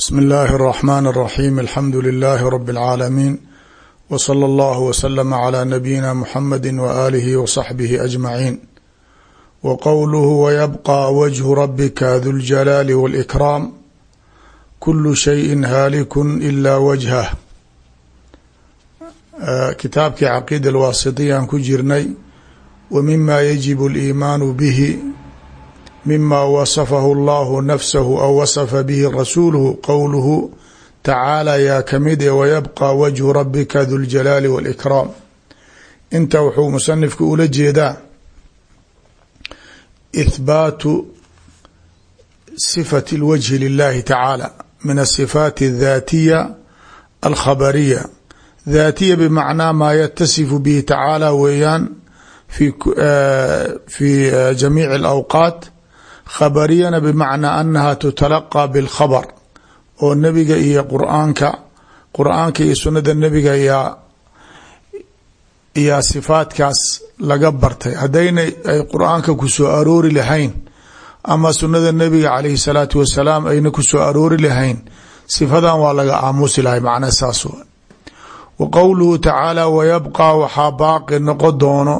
bsm اllahi الرحmn الرaxيm alxamdu لlh rb العaalamiin wslى اllah wslm عlى nabiyina mxamadi waalihi wصaxbih aجmaciin wqowluhu wyabqى wجhu rabika du ljalaali wاlإkraam kulu shayi haaliku ila wجhah kitaabkii caqiida alwaasitiyaan ku jirnay wa mima yajib اliimaanu bihi mima wasafahu allahu nafsahu aw wasafa bihi rasuuluhu qowluhu tacaala yaa ka mid ee wayabqa wajhu rabbika duljalaali walikraam inta wuxuu musanifku ula jeedaa ithbaatu sifati lwajhi lilahi tacaala min asifaati aldaatiya alkhabariya daatiya bimacnaa maa yatasifu bihi tacaala weeyaan fi jamiici alawqaat khabariyana bimacna anaha tutalaqaa bilkhabar oo nebiga iyo quraanka qur'aanka iyo sunada nebiga yaa ayaa sifaatkaas laga bartay. Haddayna ay qur'aanka ku soo aroori lahayn ama sunada nebiga calayhi salaatu wasalaam ayna ku soo aroori lahayn sifadan waa laga aamusi lahay macna saas wa qowluhu tacaala wayabqaa waxaa baaqi noqo doono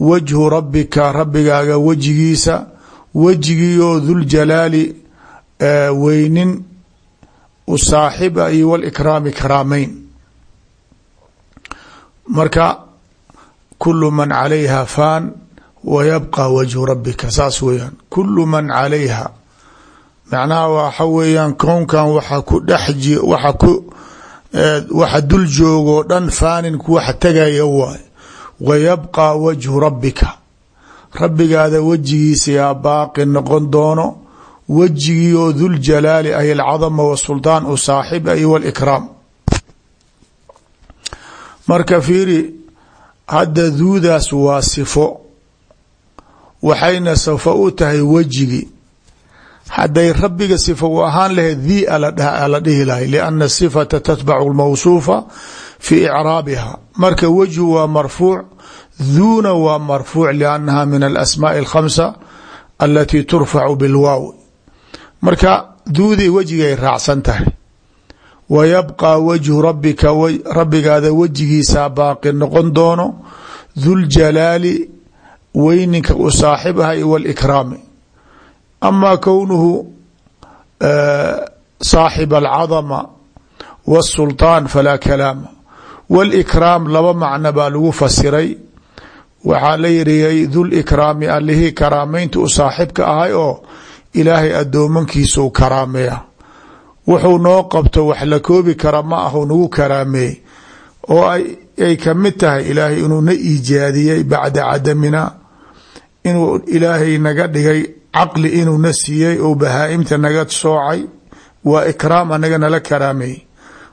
wajhu rabbika rabbigaaga wejigiisa wejigiioo duljalaali weynin u saaxiba iyo walikraami karaameyn marka kulu man calayha faan wayabqى wajhu rabbika. Saas weeyaan kulu man calayha. Macnaha waxa weeyaan kownkan waxa ku dhex waxa ku waxa dul joogoo dhan faanin kuwax tegaya waay. Wayabqى wajhu rabbika rabbigaada wejigiisa yaa baaqi noqon doono wejigii oo duljalaali ay alcadama wasultaan u saaxib ay walikraam marka fiiri hadda duudaas waa sifo waxayna sifo u tahay wejigii hadday rabbiga sifa u ahaan lahayd dhi ala dhihi lahay lianna sifata tatbacu lmawsuufa fi icraabiha. Marka wejhu waa marfuuc duuna waa marfuuc liannaha min alasmaaءi alkhamsa alatii turfacu bilwaaw marka duuday wejigay raacsan tahay wa yabqى wajhu rabika rabbigaada wejigiisaa baaqi noqon doono duljalaali weyninka u saaxib ahay wاlkraami ama kownuhu saaxib alcadama wالsulطaan falaa kalaama wاlkraam laba macno baa lagu fasiray waxaa la yiriyay dulikraami allihii karaameynta u saaxibka ahay oo ilaahay addoomankiisau karaameeya. Wuxuu noo qabto wax la koobi kara ma ahu nagu karaameey oo ay ka mid tahay ilaahay inuu na iijaadiyey bacda cadamina inuu ilaahay naga dhigay caqli inuu na siiyey oo bahaa-imta naga soocay waa ikraam anaga nala karaameey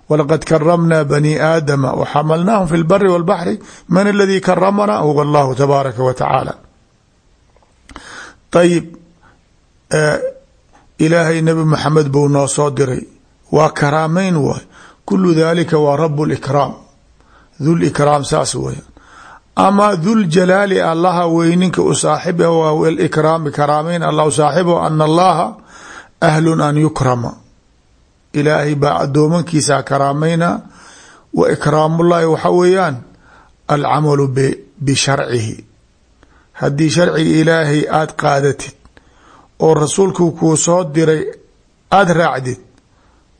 walaqad karamna bani aadama waxamalnaahum fi lbari walbaxri man aladii karamana huwa allahu tabaaraka wa tacaala ayib ilaahay nebi maxamed buu noo soo diray waa karaameyn waay kulu dalika waa rab likraam dulikraam saas weya ama duljalaali allaha weyninka u saaxib waa likraami karaameyn allah saaxibo ana allaha ahlun an yukrama ilaahay baa addoomankiisa karaameyna wa ikraamullahi waxa weeyaan alcamalu bisharcihi haddii sharciga ilaahay aada qaadatid oo rasuulku kuu soo diray aada raacdid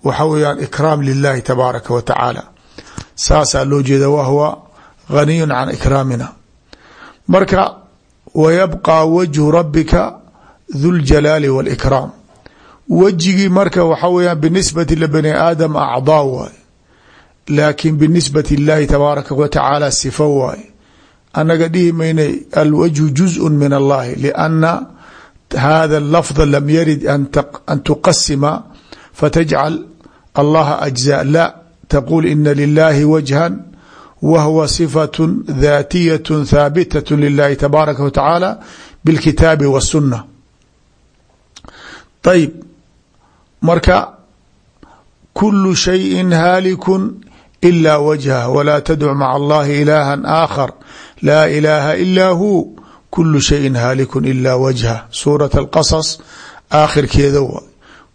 waxa weeyaan ikraam lilahi tabaaraka wa tacaala. Saasaa loo jeeda wahwa ghaniyun can ikraamina. Marka wayabqى wajhu rabbika duljalaali wاlikraam wejigii marka waxa weyaan binisbati libani aadam acdaa waay laakin binisbati اllahi tabaaraka wa tacaala sifo waay annaga dhihi maynay alwajhu juzء min allahi lianna hada lafظa lam yarid an tuqasima fatajcal allaha ajزاء la taqul ina lilahi wajhan wa hwa صifaة daatiyaة thaabitaة lilahi tabaaraka wa tacaala bاlkitaabi w الsuna ayb marka kulu shayi haaliku ila wajhah walaa tadc maca allahi ilaaha aakhar laa ilaaha ila hu kulu shayin haalikun ila wajha. Suurat alqasas aakhirkeeda waay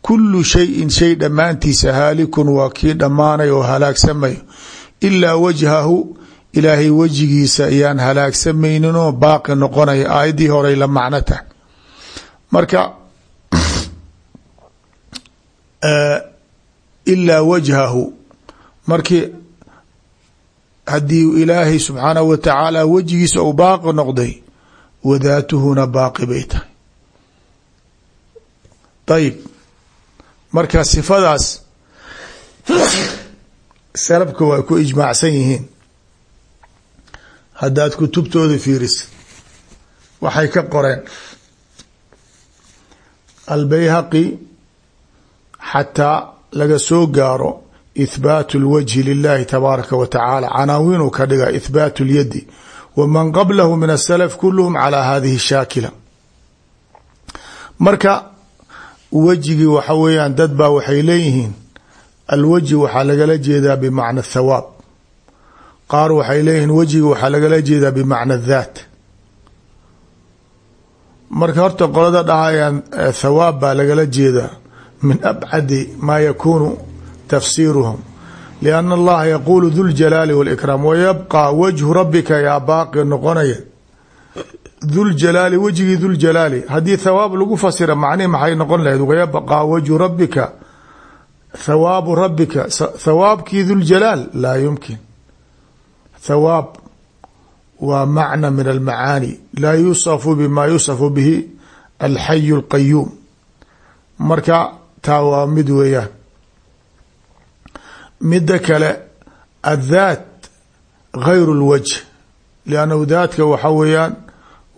kulu shayin shay dhammaantiisa haalikun waa kii dhammaanay oo halaagsamayo. Ilaa wajhahu ilaahay wejigiisa ayaan halaagsamayninoo baaqi noqonaya aayaddii horey la macno marka ilaa wajhahu markii haddii ilaahay subxaanahu wa tacaala wejigiisa uu baaqi noqday wadaatuhuna baaqi bay tahay ayib marka sifadaas salafka waa ku ijmaacsan yihiin haddaad kutubtooda fiirisid waxay ka qoreen albayhaqi xataa laga soo gaaro ithbaatu اlwajhi lilahi tabaaraka wa tacaala. Canaawiinuu ka dhiga ithbaat اlyadi waman qablahu min asalaf kuluhum calaa hadihi shaakila. Marka wejigii waxa weeyaan dad baa waxay leeyihiin alwajhi waxaa lagala jeedaa bimacna thawaab. Qaar waxay leeyihiin wejigi waxaa lagala jeedaa bimacna dhaat. Marka horta qolada dhahayaan thawaab baa lagala jeedaa min abcadi maa yakunu tafsiiruhum lianna allaha yaquulu duljalaali walikraam wayabqa wajhu rabbika yaa baaqi noqonaya duljalaali wejigii duljalaali haddii thawaab lagu fasira macnihi maxay noqon lahayd? Wayabqa wajhu rabbika thawaabu rabbika thawaabkii duljalaal laa yumkin. Thawaab waa macna min almacaani laa yusafu bima yusafu bihi alxayu alqayuum marka taa waa mid weeyaan. Mida kale adhaat gayru اlwajh liannahu daatka waxa weeyaan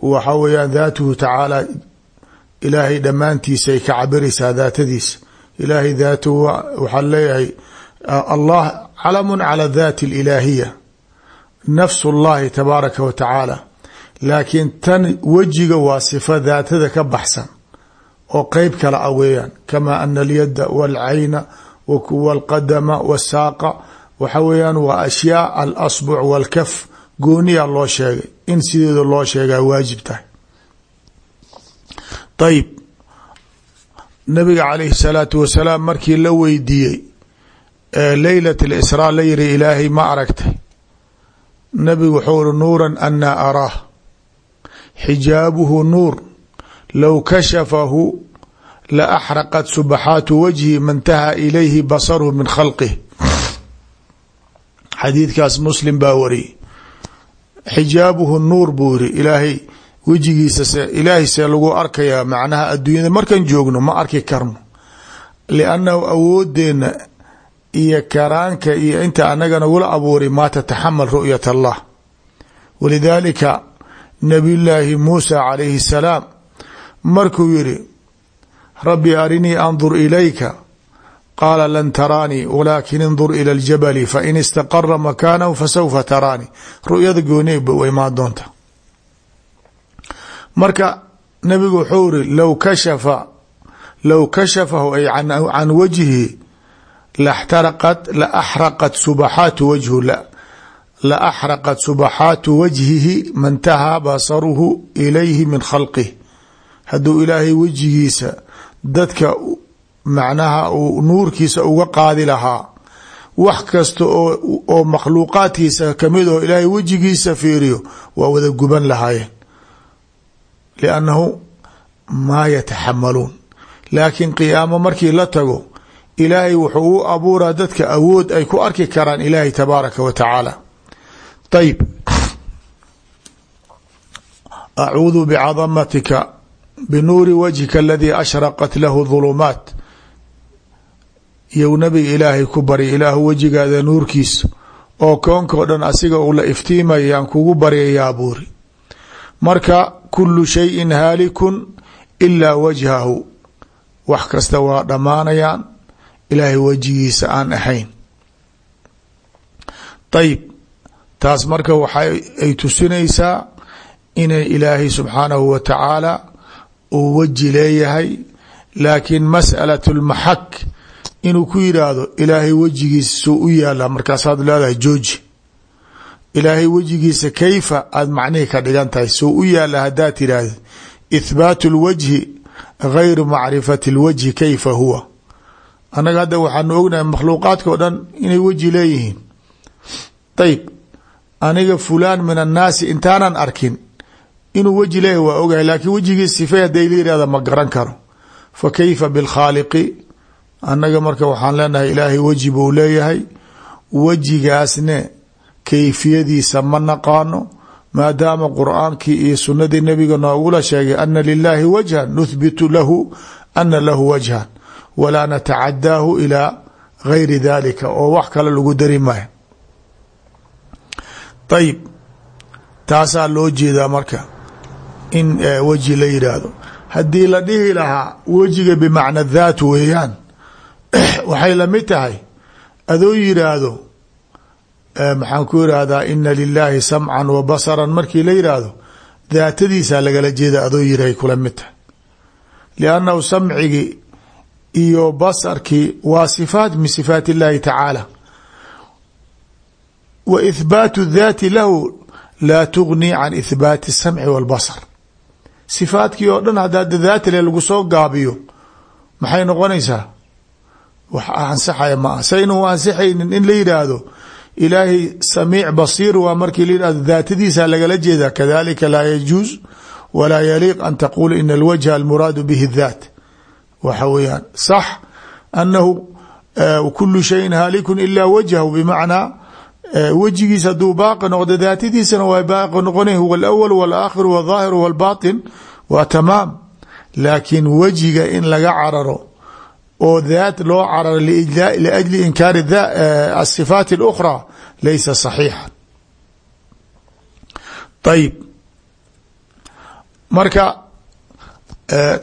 waxa weeyaan daatuhu tacaala ilaahay dhammaantiisay ka cabiraysaa daatadiisa ilaahay daatuhu waxaan leeyahay allah calamun cala dhati alilaahiya nafsu اllahi tabaaraka wa tacaala laakiin tan wejiga waa sifa daatada ka baxsan oo qeyb kala a ah weeyaan. Kama ana alyada walcayna wa kuwa alqadama wasaaqa. Waxa weeyaan waa ashyaa alasbuc walkaf. Gooniyaa loo sheegay. In sideeda loo sheegaa waajib tahay. Ayib nabiga calayhi salaatu wasalaam markii la weydiiyey leylat lisraa la yiri ilaahay ma aragtay. Nabigu wuxuu uri nuura anaa araah. Xijaabuhu nuur low kashafahu la axraqat subaxaatu wajhi mantaha ilayhi basaruhu min khalqih xadiidkaas muslim baa wariyey xijaabuhu nuur buu yiri ilaahay wejigiisa se ilaahay see lagu arkayaa macnaha adduunyada markan joogno ma arki karno liannahu awoodeenna iyo karaanka iyo inta anaga nagula abuuray maa tataxamal ru'yat allah walidaalika nabiyullaahi muusa calayhi salaam markuu yiri rabbi arinii andur ilayka. Qaala lan taraanii walaakin indur ila ljabali fain istaqara makaanahu fasawfa taraanii ru'yada gooni ba u imaan doonta. Marka nabigu wuxuu iri low kashafa low kashafahu ay can wajhi laxtaraqat la axraqat subaxaatu wajhu la axraqat subaxaatu wajhihi mantahaa basaruhu ilayhi min khalqih hadduu ilaahay wejigiisa dadka macnaha uu nuurkiisa uga qaadi lahaa wax kasta oo makhluuqaadkiisa ka mid oo ilaahay wejigiisa fiiriyo waa wada guban lahaayeen. Liannahu maa yataxamaluun laakiin qiyaamo markii la tago ilaahay wuxuu u abuuraa dadka awood ay ku arki karaan ilaahay tabaaraka wa tacaala. Ayib acuudu bicadamatika binuuri wajhika aladii ashraqat lahu dhulumaat yow nabiga ilaahay ku barya ilaahu wejigaada nuurkiisa oo koonkao dhan asiga uu la iftiimaya yaan kugu baryayaa buuri marka kulu shayin haalikun ilaa wajhahu wax kasta waa dhammaanayaan ilaahay wejigiisa aan ahayn ayib taas marka waxa ay tusinaysaa inay ilaahay subxaanahu wa uu weji leeyahay laakiin masأalaة اlmaxak inuu ku yidhaahdo ilaahay wejigiisa suu u yaala markaasaad leedahay jooji ilaahay wejigiisa kayfa aad macnihii ka dhigan tahay suu u yaala haddaad tidhaahda ithbaat اlwajhi gayru macrifati اlwajhi kayfa huwa annaga hadda waxaanu ognahay makhluuqaadka o dhan inay weji leeyihiin ayb aniga fulaan min annaasi intaanan arkin inuu weji leeyahy waa ogahay laakiin wejigii sifay yihahda ma garan karo. Fa kayfa bilkhaaliqi? Annaga marka waxaan leenahay ilaahay weji buu leeyahay. Wejigaasne kayfiyadiisa ma naqaano maadaama qur'aankii iyo sunadii nabiga noogula sheegay ana lilaahi wajhan nuthbitu lahu ana lahu wajhan walaa natacadaahu ilaa gayri dalika oo wax kale lagu dari maayo. Ayib taasaa loo jeedaa marka in eh, weji la yidhaahdo haddii la dhihi lahaa wejiga bimacna daat weeyaan waxay la mid tahay. Adoo yidhaahdo eh, maxaan ku yidhaahdaa ina lilaahi samcan wa basaran markii la yidhaahdo daatadiisaa lagala jeeda adoo yidhahay kula mid tahay. Liannahu samcigii iyo basarkii waa sifaat min sifaat illaahi tacaala. Wa ithbaatu daati lahu laa tugni can ithbaati اsamci w اlbasr sifaadkii oo dhan haddaa daatile lagu soo gaabiyo maxay noqonaysaa? Wax ansaxaya ma ah saynu ansixaynin in la yidhaahdo ilaahay samiic basiir waa markii la yihahdo daatadiisa lagala jeeda kadalika laa yajuuz walaa yaliiq an taquula ina alwajha almuraadu bihi daat. Waxa weeyaan sax anahu kulu shayin haalikun ilaa wajhahu bimacnaa wejigiis haduu baaqi noqdo daatadiisana waa baaqi noqona huwa alawl walaakhiru wاlظaahir wاlbaطin waa tamaam laakiin wejiga in laga cararo oo daat loo cararo liajli inkaari asifaat اlأkhra laysa صaxiixa ayib marka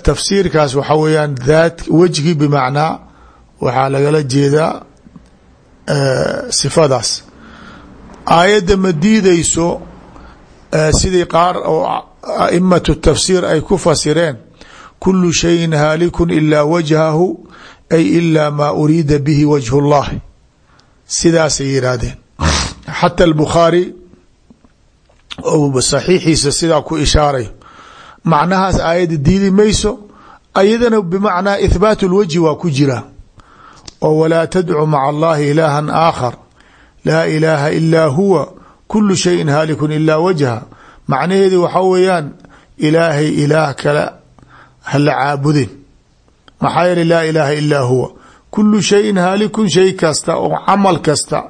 tafsiirkaas waxa weeyaan daat wejgi bimacnaa waxaa lagala jeedaa sifadaas aayadda ma diideyso sidii qaar oo aimatu tafsiir ay ku fasireen kulu shayin haalikun ilaa wajhahu ay ilaa maa uriida bihi wajhu اllahi sidaasay yidhaahdeen xata albukhaari saxiixiisa sidaa ku ishaarayo macnahaas aayadda diidi mayso ayadana bimacnaa ithbaat اlwajhi waa ku jira. Oo walaa tadcu maca allahi ilaaha aakhar laa ilaaha ilaa huwa kulu shayin haalikun ilaa wajha. Macnaheedu waxaa weeyaan ilaahay ilaah kale hala caabudin. Maxaa yeele laa ilaaha ilaa huwa. Kulu shayin haalikun shay kasta oo camal kasta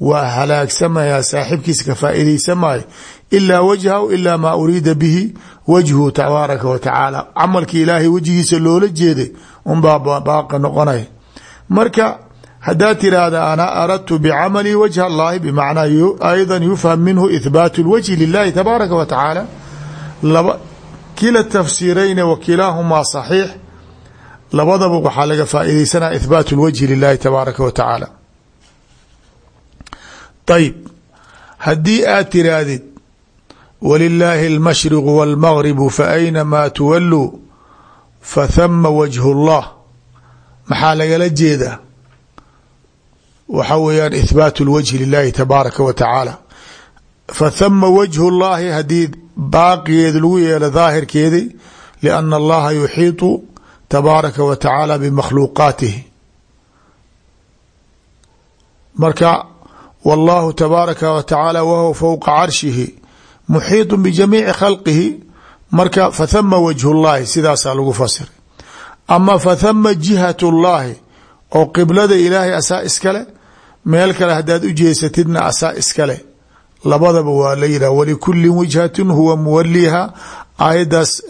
waa halaagsamaya saaxibkiisa ka faa'iidaysamaayo ilaa wajhahu ilaa maa uriida bihi wajhu tabaaraka wa tacaala. Camalkii ilaahay wejigiisa loola jeeday unbaa baaqi noqonaya. Marka haddaad tiraahda ana aradtu bicamali wajha allahi bimacnaa ayda yufham minhu ithbaat اlwajhi lilahi tabaaraka wa tacaala laba kila tafsiirayne wa kilaahumaa saxiix labadaba waxaa laga faa'iidaysanaya ithbaat اlwajhi lilahi tabaaraka wa tacaala ayib haddii aad tiraahdid walilaahi اlmashriqu wاlmagribu faaynamaa tuwaluu fathama wajhu اllah maxaa lagala jeedaa waxa weeyaan ithbaat lwajhi lilahi tabaaraka wa tacaala. Fa thama wajhu llahi haddii baaqigeedi lagu yeelo daahirkeedi lianna allaha yuxiitu tabaaraka wa tacaala bimakhluuqaatihi. Marka wallahu tabaaraka wa tacaala wahuwa fowqa carshihi muxiiطu bijamiici khalqihi. Marka fathama wajhu llahi sidaasaa lagu fasiray ama fathama jihat llahi oo qiblada ilaahay asaa iskale meel kale haddaad u jeesatidna asaa iskale labadaba waa la yidhah walikulli wijhatin huwa muwaliha aayaddaas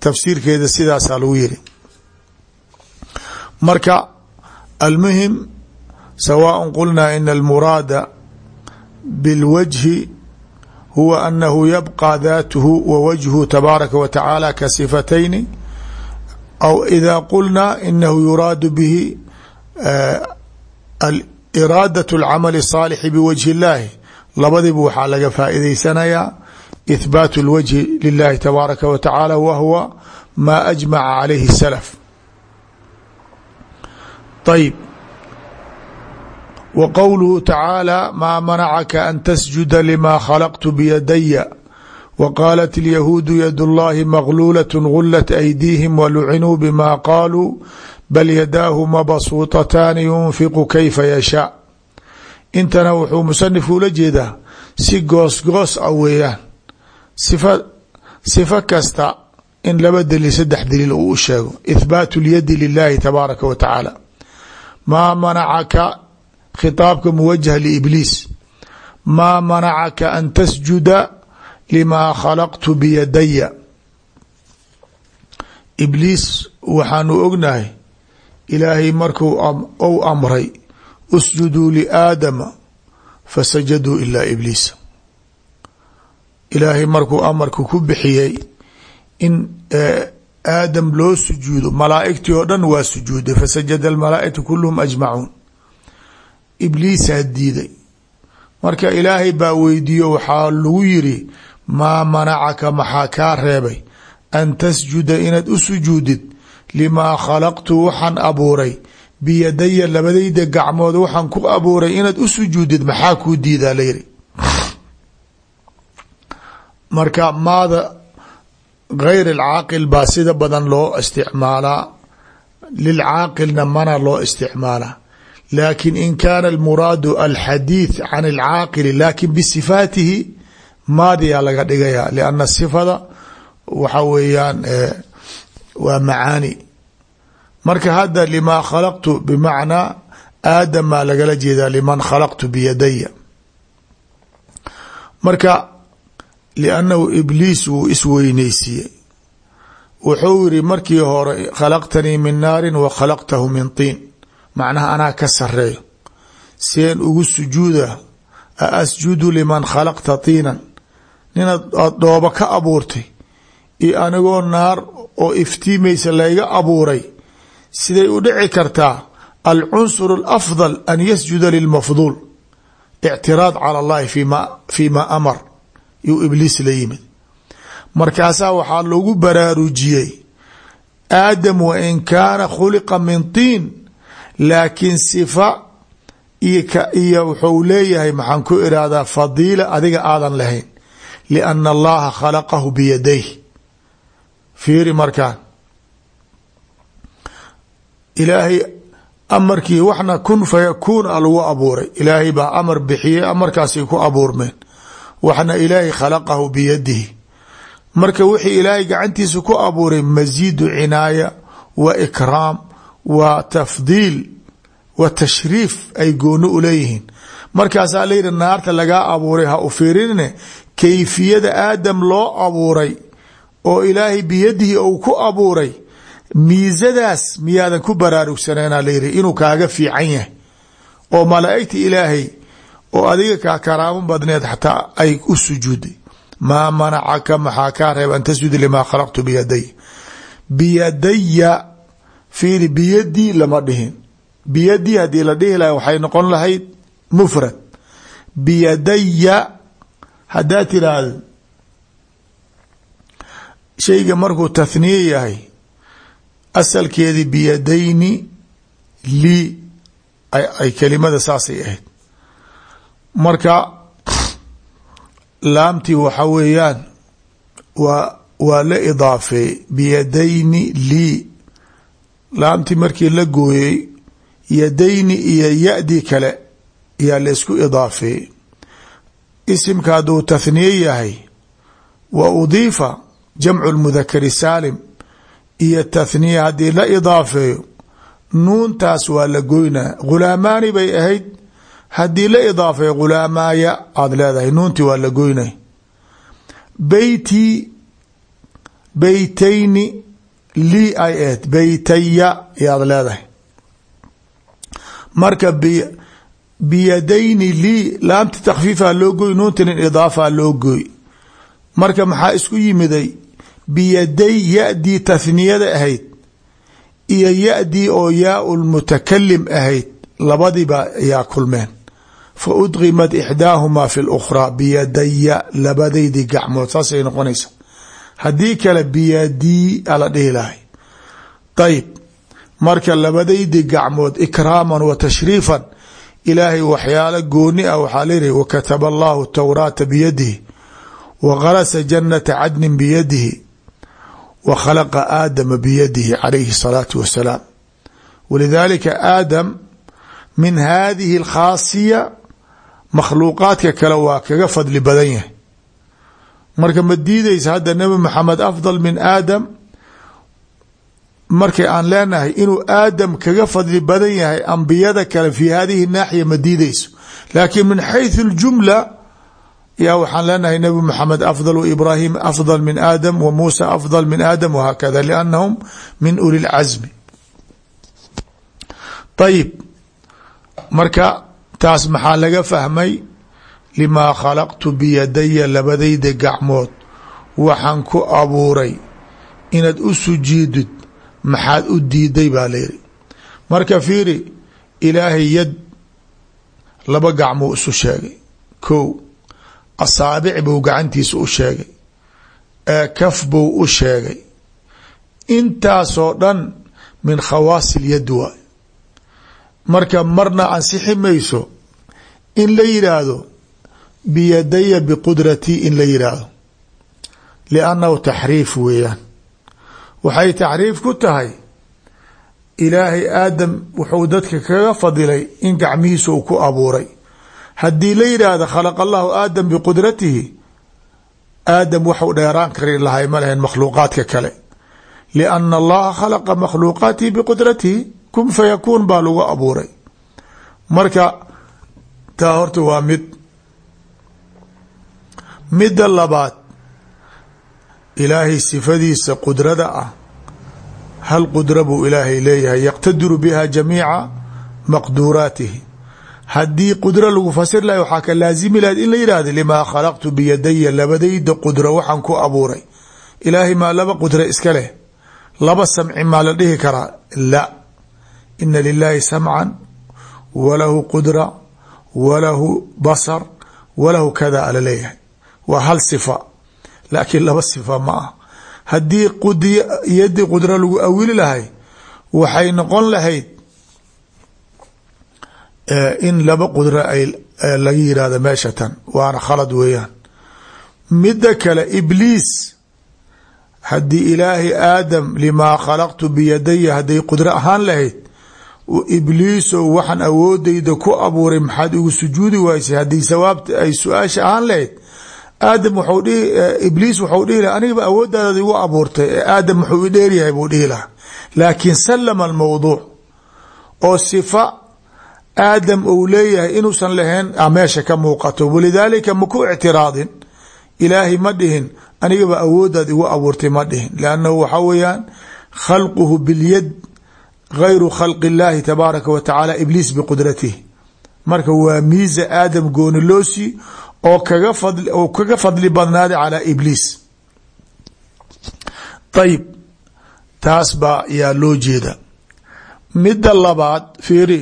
tafsiirkeeda sidaasaa lagu yiri marka almuhim sawaaء qulna in almuraada biاlwajhi huwa anahu yabqى daatuhu wa wajhu tabaaraka wa tacaala ka sifatayni aw ida qulna inahu yuraadu bihi iraadat alcamali saalixi biwajhi illaahi labadiibu waxaa laga faa'iidaysanayaa ithbaatu lwajhi lilahi tabaaraka wa tacaala wa huwa maa ajmaca calayhi salaf. Ayb wa qowluhu tacaala maa manacaka an tasjuda limaa khalaqtu biyadaya wqaalat alyahuudu yad اllahi magluulaة gulat aydiihim walucinuu bima qaaluu bal yadaahu mabsuutataani yunfiqu kayfa yashaa intana wuxuu musanifku ula jeedaa si goosgoos a weeyaan. sifa sifo kasta in laba daliil saddex daliil uu u sheego. Ithbaatu lyadi lilahi tabaaraka wa tacaala. Maa manacaka khitaabka muwajah liibliis maa manacaka an tasjuda limaa khalaqtu biyadaya ibliis waxaanu ognahay ilaahay marku ou amray usjuduu liaadama fasajaduu ilaa ibliisa ilaahay markuu amarka ku bixiyey in aadam loo sujuudo malaaigtii oo dhan waa sujuuday fasajada almalaaikatu kulluhum ajmacuun. Ibliisaa diiday. Marka ilaahay baa weydiiyo waxaa lagu yiri maa manacaka maxaa kaa reebay? An tasjuda inaad u sujuudid limaa khalaqtu waxaan abuuray. Biyadaya labadayda gacmood waxaan ku abuuray inaad u sujuudid maxaa kuu diidaa layiri marka maada gayr alcaaqil baa sida badan loo isticmaalaa. Lilcaaqilna mana loo isticmaalaa. Laakin in kaana almuraadu alxadiith can alcaaqili laakiin bisifaatihi maadiyaa laga dhigaya lianna sifada waxa weeyaan waa macaani. Marka hadda limaa khalaqtu bimacnaa aadam maa lagala jeedaa liman khalaqtu biyadaya marka liannahu ibliis wuu isweyneysiiyey wuxuu yiri markii hore khalaqtanii min naarin wa khalaqtahu min tiin. Macnaha anaa ka sareeyo seen ugu sujuuda a asjudu liman khalaqta tiinan. Ninaad aada dhooba ka abuurtay iyo anigoo naar oo iftiimaysa layga abuuray. Siday u dhici kartaa alcunsur alafdal an yasjuda lilmafduul. Ictiraad cala allahi fima fi ma amar. Yuu ibliis la yimid. Markaasaa waxaa lagu baraarujiyey. Aadam wa in kaana khuliqa min tiin laakiin sifa iyo wuxuu leeyahay maxaan ku irahdaa fadiila adiga aadan lahayn. Lianna allaha khalaqahu biyadayh fiiri markaan ilaahay amarkii waxna kun fayakuun a lagu abuuray. Ilaahay baa amar bixiyey amarkaasay ku abuurmeen. Waxna ilaahay khalaqahu biyadihi. Marka wixii ilaahay gacantiisa ku abuuray masiidu cinaaya wa ikraam wa tafdiil wa tashriif ay gooni u leeyihiin. Markaasaa layidhi naarta lagaa abuuray ha u fiirinne kayfiyada aadam loo abuuray oo ilaahay biyadihi uu ku abuuray miisadaas miyaadan ku baraarugsaneenaa layidhi inuu kaaga fiican yahay. oo malaa'igta ilaahay oo adiga kaa karaamo badneed xataa ay u sujuuday. Maa manacaka maxaa kaa reeb an tasjuda limaa khalaqtu biyaday biyadaya fiiri biyadii lama dhihin. Biyadii haddii la dhihi lahay waxay noqon lahayd mufrad. Biyadaya haddaa tiraahdo shayga markuu tathniye yahay asalkeedii biyadayni lii ay kelimada saasay ahayd. Marka laamtii waxa weeyaan waa waa la idaafeey biyadayni lii laamtii markii la gooyey yadayni iyo ya-dii kale yaa la isku idaafeeyey isimka hadduu tathniye yahay wa udiifa jamcu lmudakari saalim iyo tathniye haddii la idaafeeyo nuuntaas waa la goynaa. Ghulaamaani bay ahayd haddii la idaafeeyo ghulaamaaya aada leedahay nuuntii waa la goynay. Beyti beytayni lii ay ahayd beytaya yaad leedahay. Marka b biyadayni lii laamti takfiifa loo goy nuuntanin idaafa loo gooy marka maxaa isku yimiday biyaday ya-dii tathniyada ahayd iyo ya-dii oo yaau lmutakalim ahayd labadiiba yaa kulmeen. Fa udgimat ixdaahumaa fi lukhraa biyadaya labadaydii gacmood saasay noqonaysa. Haddii kale biyadii ala dhihi lahay. Ayib marka labadaydii gacmood ikraaman wa tashriifan ilaahay waxyaalo gooni ah waxaa leeyahy wakataba allahu tawraata biyadihi wa garasa janata cadnin biyadihi wa khalaqa aadama biyadihi calayhi salaatu wasalaam walidaalika aadam min hadihi alkhaasiya makhluuqaadka kale waa kaga fadli badan yahay. Marka ma diideysa hadda nebi maxamed afdal min aadam markay aan leenahay inuu aadam kaga fadli badan yahay ambiyada kale fi hadihi naaxiya ma diideyso laakiin min xayثu اljumla yaa waxaan leenahay nebi maxamed afdal ibrahim afdal min aadam wa muusa afdal min aadam whakada liannahum min uli lcasmi ayib marka taas maxaa laga fahmay? Limaa khalaqtu biyadaya labadayda gacmood. Waxaan ku abuuray inaad u sujiidid maxaad u diiday baa layidhi marka fiiri ilaahay yad laba gacmuu isu sheegay. Ko asaabic buu gacantiisa u sheegay ee kaf buu u sheegay. Intaasoo dhan min khawaasi lyad waay marka marna ansixi mayso in la yidhaahdo biyadaya biqudratii in la yidhaahdo liannahu taxriif weeyaan. Waxay taxriif ku tahay ilaahay aadam wuxuu dadka kaga fadilay in gacmihiisa uu ku abuuray haddii la yidhaahdo khalaqa allahu aadam biqudratihi aadam waxu dheeraan kari lahay ma lahayn makhluuqaadka kale. Lianna allaha khalaqa makhluuqaatihi biqudratihi kun fayakuun baa lagu abuuray. Marka taa horta waa mid midda labaad ilaahay sifadiisa qudrada ah hal qudra buu ilaahay leeyahay yaqtadiru biha jamiica maqduuraatihi haddii qudro lagu fasir lahay waxaa ka laazimi lahayd in la yidhahdo limaa khalaqtu biyadaya labadayda qudro waxaan ku abuuray. Ilaahay maa laba qudra iska leh? Laba samci maa la dhihi karaa? La. Ina lilahi samcan walahu qudra walahu basar walahu kada ala leeyahay. Waa hal sifa laakiin laba sifa ma ah haddii yadi qudro lagu awili lahay waxay noqon lahayd in laba qudro ay laga yiraahdo meesha tan waana khalad weeyaan. Midda kale ibliis haddii ilaahay aadam limaa khalaqtu biyadaya hadday qudro ahaan lahayd ibliiso waxaan awoodayda ku abuuray maxaad igu sujuudi waysay haddii sawaabta ay su'aasha ahaan lahayd? Aadam wxuu dhihi ibliis wuxuu dhihi laha anigaba awooddaadad igu abuurtay. Aadam wuxuu i dheeryahay buu dhihi laakiin salama almawduuc oo sifa aadam uu leeyahay inuusan lahayn a meesha ka muuqato. Walidaalika maku ictiraadin ilaahay ma dhihin anigaba awooddaad igu abuurtay ma dhihin. Lannahu waxa weeyaan khalquhu bilyad gayru khalqi اllahi tabaaraka wa tacaala ibliis biqudratihi marka waa miisa aadam gooni loosi oo kaga fadli oo kaga fadli badnaaday calaa ibliis. Ayib taas baa yaa loo jeeda midda labaad fiiri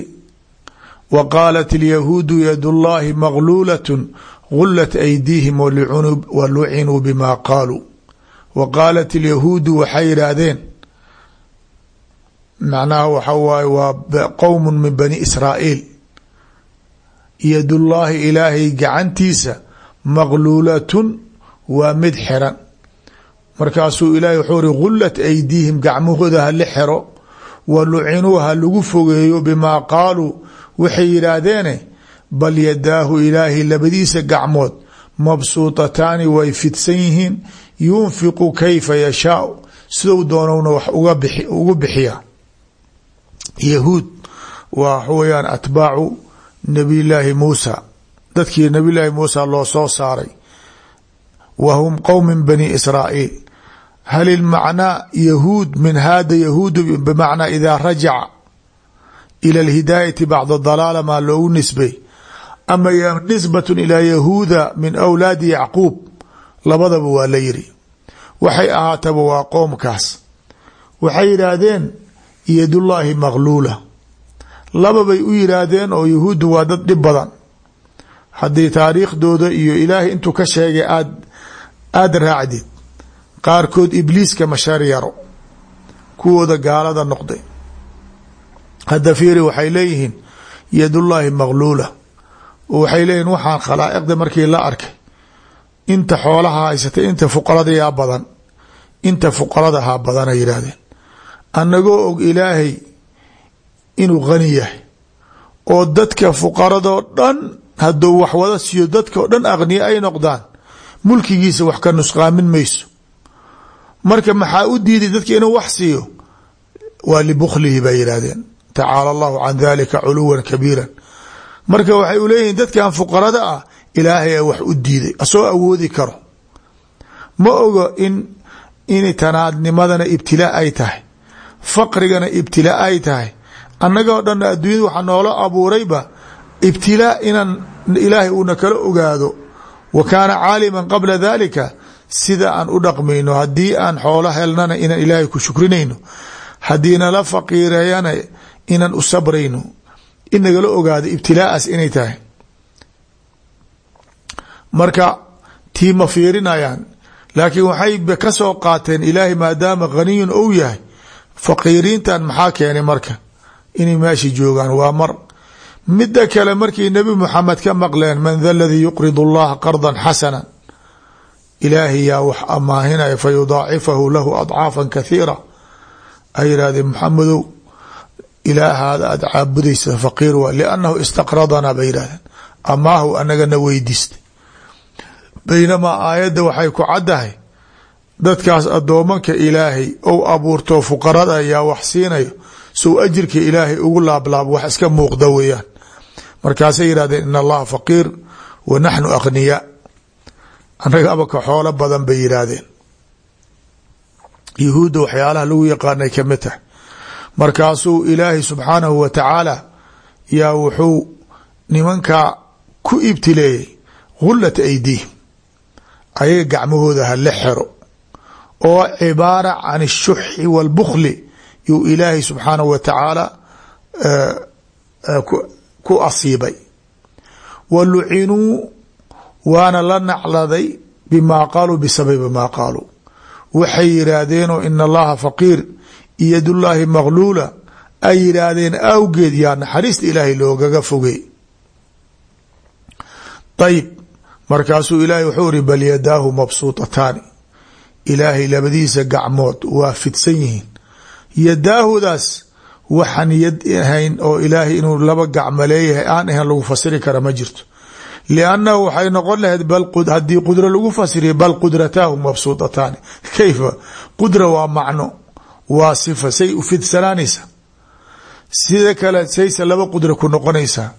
wa qaalat alyahuudu yad llahi magluulat gullat aydiihim wa lucinuu bima qaaluu wa qaalat alyahuudu waxay yidhaahdeen macnaha waxa waaye waa qowm min bani israa'iil yadullaahi ilaahay gacantiisa maqluulatun waa mid xiran markaasuu ilaahay wuxuu ri gullat aydiihim gacmahooda hala xero wa lucinuu ha lagu fogeeyo bimaa qaaluu waxay yidhaahdeene bal yadaahu ilaahay labadiisa gacmood mabsuutataani way fidsan yihiin. Yunfiqu kayfa yashaau. Sidou doonowna wax ugu bixiya. Yahuud waa weyaan atbaacu nabiy llaahi muusa. Dadkii nabiy llaahi muusa loo soo saaray. Wa hum qowm min bani israa'iil. Hal ilmacnaa yahuud min hada yahuudu bimacnaa idaa rajaca ila alhidaayati bacda dalaala maa loogu nisbay ama nisbatun ilaa yahuuda min awlaadi yacquub labadaba waa la yiri waxay ahaataba waa qoomkaas waxay yidhaahdeen yadullaahi maqluula laba bay u yidhaahdeen oo yahuuddu waa dad dhib badan haddii taariikhdooda iyo ilaahay intuu ka sheegay aad aada raacdid qaarkood ibliiska mashar yaro kuwooda gaalada noqday hadda fiiri waxay leeyihiin yadullaahi maqluula. Waxay leeyihiin waxaan khalaa'iqda markii la arkay. Inta xoolaha haysatay inta fuqarada yaa badan inta fuqarada haa badana yidhaahdeen annagoo og ilaahay inuu hani yahay. Oo dadka fuqaradoo dhan hadduu wax wada siiyo dadkao dhan aqniye ay noqdaan mulkigiisa wax ka nusqaamin mayso. Marka maxaa u diiday dadka inuu wax siiyo? Waa libukhlihi bay yidhaahdeen tacaala allahu can dalika culuwan kabiiran. Marka waxay u leeyihiin dadkan fuqarada ah ilaahay wax u diiday asoo awoodi karo. Ma ogo in in tanaadnimadana ibtilaa ay tahay faqrigana ibtilaa ay tahay. Annagoo dhan adduunyada waxaa noola abuurayba ibtilaa inaan ilaahay uuna kala ogaado. Wa kaana caaliman qabla dalika sida aan u dhaqmayno haddii aan xoolo helnana inaan ilaahay ku shukrinayno. Haddii nala faqiireeyana inaan u sabrayno in nagala ogaado ibtilaa'aas inay tahay. Marka tii ma fiirinayaan laakiin waxay ka soo qaateen ilaahay maadaama ghaniyun ou yahay faqiiriintan maxaa keenay marka? Inay meesha joogaan waa mar. Mida kale markii nebi muxamed ka maqleen man da ladii yuqrid اllaha qarda xasana ilaahay yaa wax amaahinaya fa yudaacifahu lahu adcaafa kathiira. Ay yihahdeen maxamedow ilaahaada aad caabudaysa faqiir waa liannahu istaqradanaa bay yihahdeen amaahu anagana weydiistay baynamaa aayadda waxay ku caddahay dadkaas addoomanka ilaahay ou abuurto fuqarada ayaa wax siinayo sow ajirka ilaahay ugu laablaab wax iska muuqda weeyaan markaasay yihahdeen in allaha faqiir wa naxnu akhniyaa annaga abaka xoolo badan bay yidhaahdeen yuhuudda waxyaalaha lagu yaqaanay ka mid tahay markaasuu ilaahay subxaanahu wa tacaala yaa wuxuu nimanka ku ibtileeyey gullata aydiihim ayaga gacmahooda hala xero oo cibaara can ishuxi waalbukhli yuu ilaahay subxaanahu wa tacaala eh, eh, ku asiibay. Wa lucinuu waana la nacladay bimaa qaaluu bisababi maa qaaluu. Waxay yiraahdeenoo in allaha faqiir yadullaahi maqluula ay yidhaahdeen awgeed yaa naxariista ilaahay loogaga fogey ayib markaasuu ilaahay wuxuu iri bal yadaahu mabsuutataani. Ilaahay labadiisa gacmood waa fidsan yihiin. Yadaahudaas waxaan yad ahayn oo ilaahay inuu laba gacmo leeyahay aan ahayn lagu fasiri kara ma jirto. Liannahu waxay noqon lahayd haddii qudro lagu fasiriya bal qudrataahu mabsuutataani. Kayfa? Qudra waa macno waa sifa say u fidsanaanaysa. Sida kale sayse laba qudra ku noqonaysaa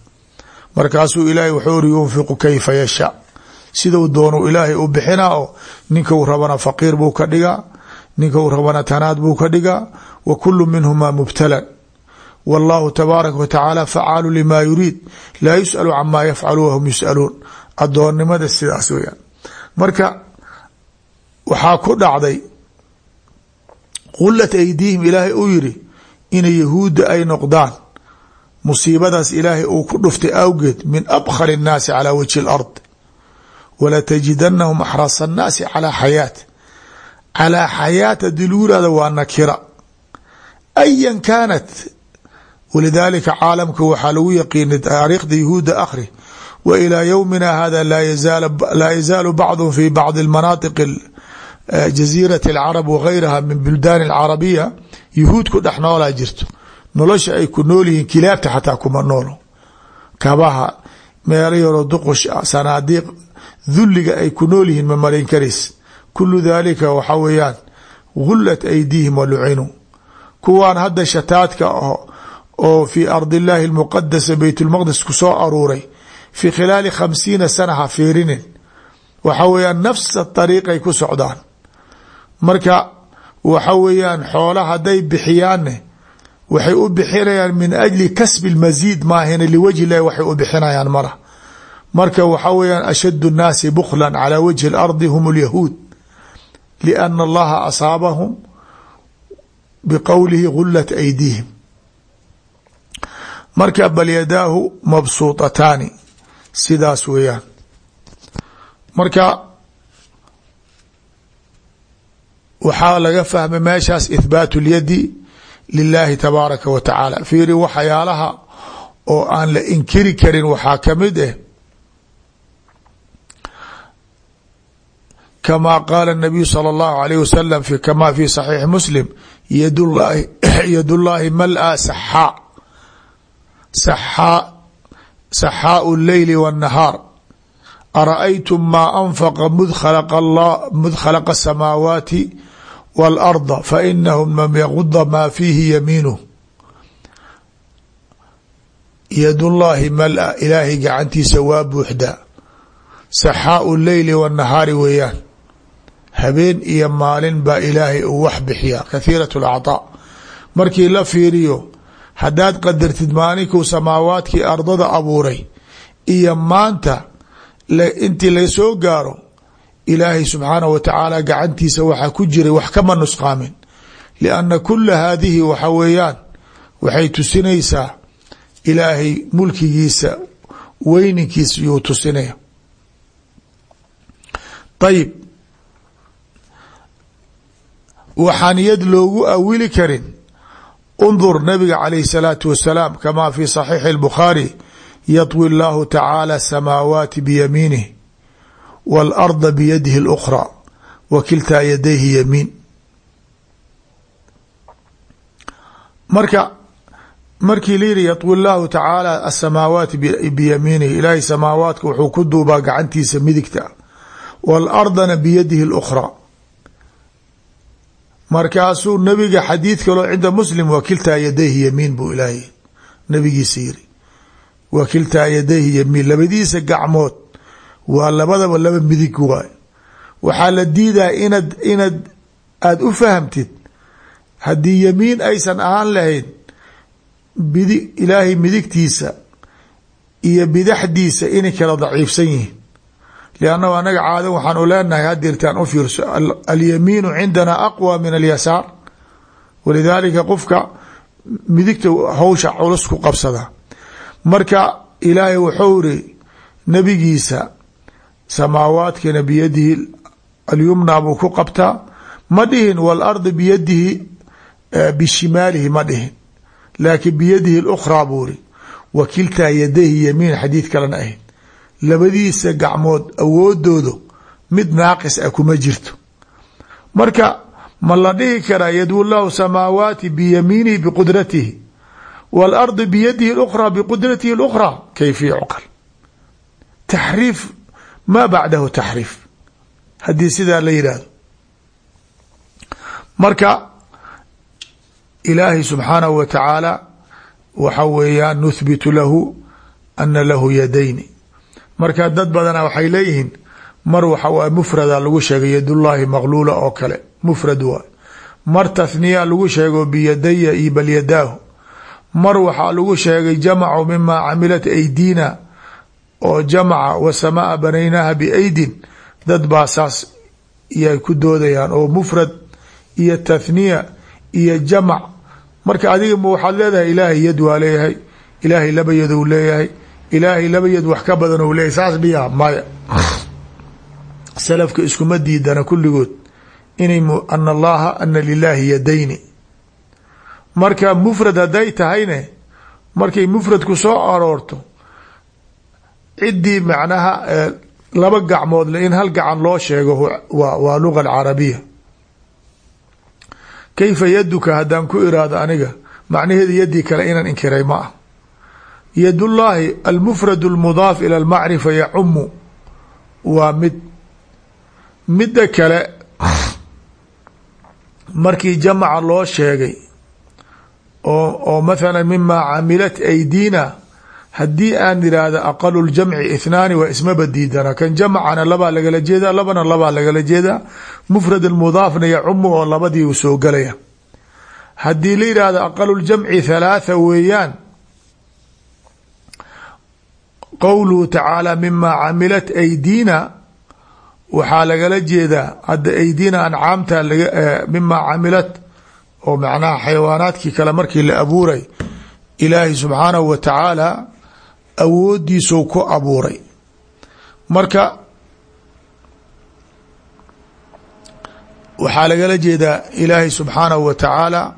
markaasuu ilaahay wuxuu iri yunfiqu kayfa yashaa sidau doonu ilaahay u bixinaa oo ninkau rabana faqiir buu ka dhigaa ninkau rabana tanaad buu ka dhigaa wa kulu minhumaa mubtalan wallahu tabaaraka wa tacaala facaalu lima yuriid. Laa yus'alu camaa yafcalu wahum yus'aluun. Adoonnimada sidaas weyaan marka waxaa ku dhacday qulat aydiihim ilaahay uu yiri inay yahuudda ay noqdaan musiibadaas ilaahay uu ku dhuftay awgeed min abkhal الnaasi calى wajhi اlard walatajidanahum axrasa الnaasi calىa xayaat calىa xayaat hadii lagu yihahdo waa nakira ayan kaanat walidaalika caalamka waxaa lagu yaqiinay taariikhda yahuudda akhri wa ilaa yowmina hada laa yazaalu bacdu fi bacdi اlmanaatiq jaziirat اlcarab wagayraha min buldaani اlcarabiya yuhuud ku dhex noolaa jirto nolosha ay ku nool yihiin kilaabta xataa kuma noolo kabaha meelo yaroo duqush ah sanaadiiq dulliga ay ku nool yihiin ma marin karays kulu dalika waxa weeyaan gullat aydiihim wa lucinu kuwaan hadda shataadka ah oo fii ardi illaahi almuqadasa beyt lmaqdis ku soo aruuray fii khilaali khamsiina sana ha fiirinin waxa weeyaan ku socdaan marka waxa weeyaan xoola hadday bixiyaanne waxay u bixinayaan min ajli kasbi lmasiid maahine liwajhi illahi waxay u bixinayaan mara. Marka waxa weeyaan ashadu nnaasi buklan calaa wajhi اlardi hum اlyahuud liana allaha asaabahum biqowlihi gulat aydiihim. Marka bal yadaahu mabsuudataani sidaas weeyaan. Marka waxaa laga fahmay meeshaas ithbaat اlyadi lilaahi tabaaraka wa tacaala fiiri waxyaalaha oo aan la inkiri karin waxaa kamid ah kama qaala الnabiyu salى اllahu alayh wasalam kama fi saxiixi muslim yadlahi yad llaahi mal-a saxaa saxaau leyli wاnnahaar ara'aytum maa anfaqa mud khalaqa asamaawaati wاlarda fainahu lam yaguda maa fiihi yamiinuh yadullaahi mala ilaahay gacantiisa waa buuxdaa saxaau leyli wاnnahaari weeyaan habeen iyo maalin baa ilaahay uu wax bixiyaa kathiirat اlacطaa markii la fiiriyo haddaad qadartid maalinkuu samaawaadkii ardada abuuray iyo maanta intii lasoo gaaro ilaahay subxaanah wa tacaala gacantiisa waxaa ku jiray wax kama nusqaamin. Lianna kula haadihi waxa weeyaan waxay tusinaysaa ilaahay mulkigiisa weyninkiisa yuu tusinaya. Ayib waxaan yad loogu awili karin undur nabiga calayh salaatu wasalaam kamaa fi saxiixi اlbukhaari yadwi اllaahu tacaala samaawaati biyamiinih wاlarda biyadihi اlأkhraa wa kiltaa yadayhi yamiin marka markii la yihi yaطwi اllahu tacaala asamaawaati biyamiinihi ilaahay samaawaadka wuxuu ku duubaa gacantiisa midigta wاlardana biyadihi اlأkhraa markaasuu nabiga xadiid kaloo cinda muslim wa kiltaa yadayhi yamiin buu ilaahay nabigiisa yiri wa kiltaa yadayhi yamiin labadiisa gacmood waa labadaba laba midig waay. Waxaa la diidaa inad inad aada u fahamtid haddii yamiin aysan ahaan lahayn bidi ilaahay midigtiisa iyo bidaxdiisa inay kala daciifsan yihiin. Liannahu anaga caada waxaan u leenahay hadirtaan u fiirso alyamiinu cindana aqwa min alyasaar. Walidaalika qofka midigta hawsha culus ku qabsada. Marka ilaahay wuxuu iri nabigiisa samaawaadkina biyadihi alyumna buu ku qabtaa. Ma dhihin waalardi biyadihi bishimaalihi ma dhihin. Laakiin biyadihi lukhraa buuri wakiltaa yadayhi yamiin xadiid kalena ahayd. Labadiisa gacmood awoodoodu mid naaqis ah kuma jirto. Marka ma la dhihi karaa yadwu llahu samaawaati biyamiinihi biqudratihi. Waalardi biyadihi lukhraa biqudratihi lukhraa kayfiya cuqal maa bacdahu taxriif. Haddii sidaa la yidhaahdo. Marka ilaahay subxaanahu wa tacaala waxa weeyaan nuthbitu lahu ana lahu yadayni. Marka dad badana waxay leeyihiin mar waxa waay mufrada lagu sheegay yadullaahi maqluula oo kale. Mufrad waay mar tathniya lagu sheego biyadaya iyo bal yadaahu mar waxaa lagu sheegay jamacu mimaa camilat aydiina oo jamaca wasamaa banaynaaha biaydin dad baa saas yay ku doodayaan oo mufrad iyo tathniya iyo jamac. Marka adiga ma waxaad leedahay ilaahay yad waa leeyahay ilaahay laba yadou leeyahay ilaahay laba yad wax ka badan ou leeyahy saas miyaa maya. Salafka iskuma diidana kulligood inay ana allaha ana lilaahi yadayni. Marka mufrad hadday tahayne markay mufradku soo aroorto ciddii macnaha laba gacmood le in hal gacan loo sheego waa luga alcarabiya. Kayfa yaduka haddaan ku iraado aniga macnaheeda yadii kale inaan inkiray ma ah. Yadullaahi almufrad almudaaf ila almacrifa yacumu waa mid midda kale markii jamaca loo sheegay oo oo mathala mimaa camilat aydiina haddii aan idhaahdo aqalu ljamci ithnaani waa ismaba diidana kan jamacana labaa lagala jeedaa labana labaa lagala jeedaa mufrad almudaafna yacumu oo labadii u soo galaya. Haddii la yidhaahdo aqalu ljamci thalaatha weeyaan qowluhu tacaala mimaa camilat aydiina waxaa lagala jeedaa hadda aydiina ancaamta mimaa camilat oo macnaha xayawaanaadkii kale markii la abuuray ilaahay subxaanahu wa tacaala awoodiisou ku abuuray. Marka waxaa lagala jeedaa ilaahay subxaanahu wa tacaala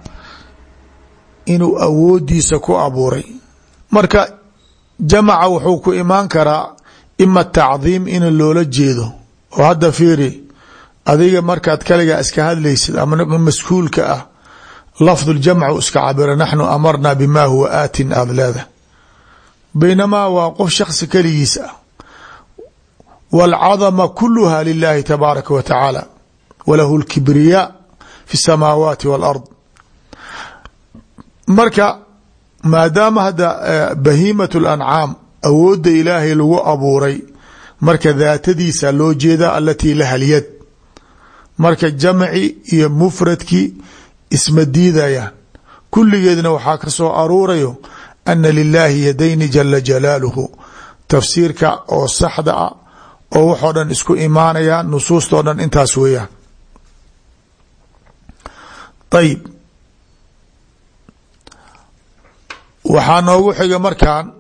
inuu awoodiisa ku abuuray. Marka jamaca wuxuu ku imaan karaa ima tacdiim in loola jeedo. Oo hadda fiiri adiga markaad kaligaa iska hadlaysid ama maskuulka ah lafdu ljamcu iska cabira naxnu amarnaa bima huwa aatin leedahay baynamaa waa qof shaksi keligiis ah wاlcadama kuluha lilahi tabaaraka wa tacaala walahu اlkibriyaa fi الsamaawaati wاlard marka maadaama hadda bahiimat اlancaam awoodda ilaahay lagu abuuray marka daatadiisa loo jeeda alatii laha lyad marka jamci iyo mufradkii isma diidayaan kulligeedna waxaa ka soo aruurayo ana lilaahi yadayni jala jalaaluhu tafsiirka oo saxda ah oo waxoo dhan isku imaanayaan nusuustao dhan intaas weeyaan ayib waxaa noogu xiga markan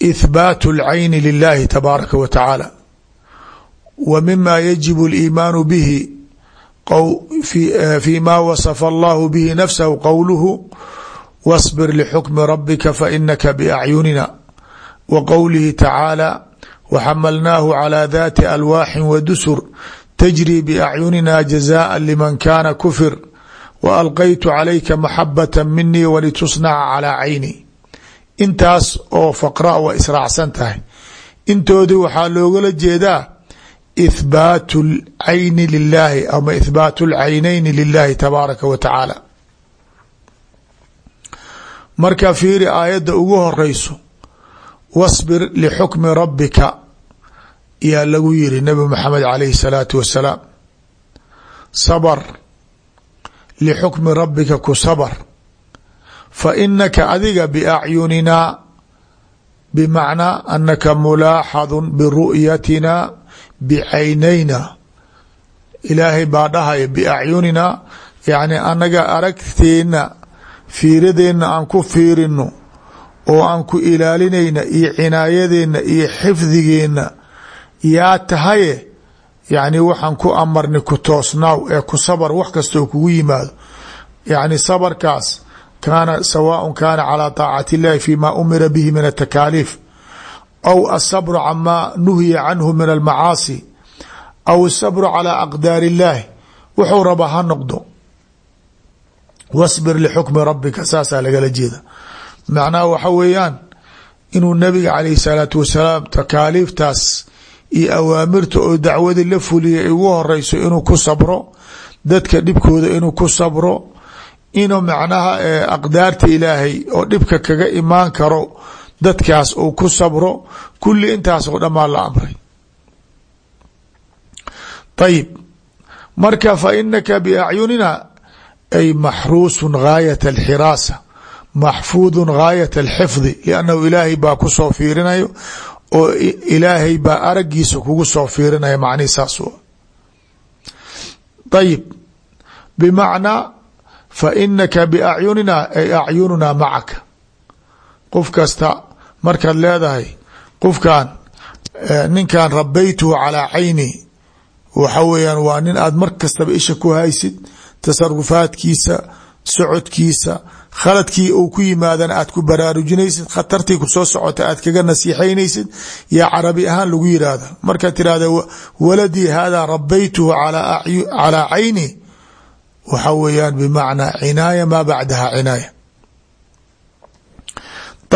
ithbaatu اlcayni lilahi tabaaraka wa tacaala wa mima yajibu اliimaanu bihi fi ma wasafa allahu bihi nafsahu qowluhu wاصbir lxukmi rabika fainaka bacyunina wa qowlihi tacaala wxamalnaahu calى dati alwaaxi wadusur tajri bacyunina jazaءa liman kana kufir waalqaytu calayka maxabata minii walitusnaca calaa cayni intaas oo faqra waa israacsan tahay intoodii waxaa loogala jeedaa ithbaatu lcayni lilaahi ama ithbaatu lcaynayni lilahi tabaaraka wa tacaala marka fiiri aayadda ugu horeyso wasbir lixukmi rabbika yaa lagu yiri nabi maxamed calayhi salaatu wasalaam. Sabr lixukmi rabbika ku sabr fa inaka adiga biacyuninaa bimacnaa anaka mulaaxadu biru'yatina bicaynayna. Ilaahay baa dhahaya biacyuninaa yacni anaga aragteenna fiiradeenna aan ku fiirino oo aan ku ilaalinayna iyo cinaayadeena iyo xifdigeenna yaa tahaye yacni waxaan ku amarni ku toosnaaw ee ku sabar wax kastoo kugu yimaado yacni sabarkaas kaana sawaaء kaana calى طaacati اllahi fima umira bihi min الtakaaliif aw aلsabru camaa nuhiya canhu min almacaasi aw الsabru calى aqdaari اllahi wuxuu raba ha noqdo wasbir lixukmi rabika saasaa lagala jeeda. Macnaha waxa weeyaan inuu nabiga calayh الsalaatu wasalaam takaaliiftaas iyo awaamirta oo dacwadii la fuliyay ugu horeyso inuu ku sabro dadka dhibkooda inuu ku sabro inuu macnaha aqdaarta ilaahay oo dhibka kaga imaan karo dadkaas uu ku sabro kulli intaasoo dhammaan la amray. Ayib marka fa inaka biacyunina ay maxruusun gaayat alxiraasa maxfuudun gaayat alxifdi liannahu ilaahay baa ku soo fiirinayo oo ilaahay baa aragiisa kugu soo fiirinaya macnihi saas ayib bimacnaa fa inaka biacyunina ay acyununaa macaka qof kasta markaad leedahay qofkan ninkan rabaytuhu calaa cayni waxa weeyaan waa nin aad mar kastaba isha ku haysid tasarufaadkiisa socodkiisa khaladkii uu ku yimaadana aad ku baraarujinaysid khatartii ku soo socota aad kaga nasiixaynaysid yaa carabi ahaan lagu yidhaahda markaad tirahda waladii haadaa rabaytuhu calaa cayni? Waxa weeyaan bimacnaa cinaaya maa bacdaha cinaaya.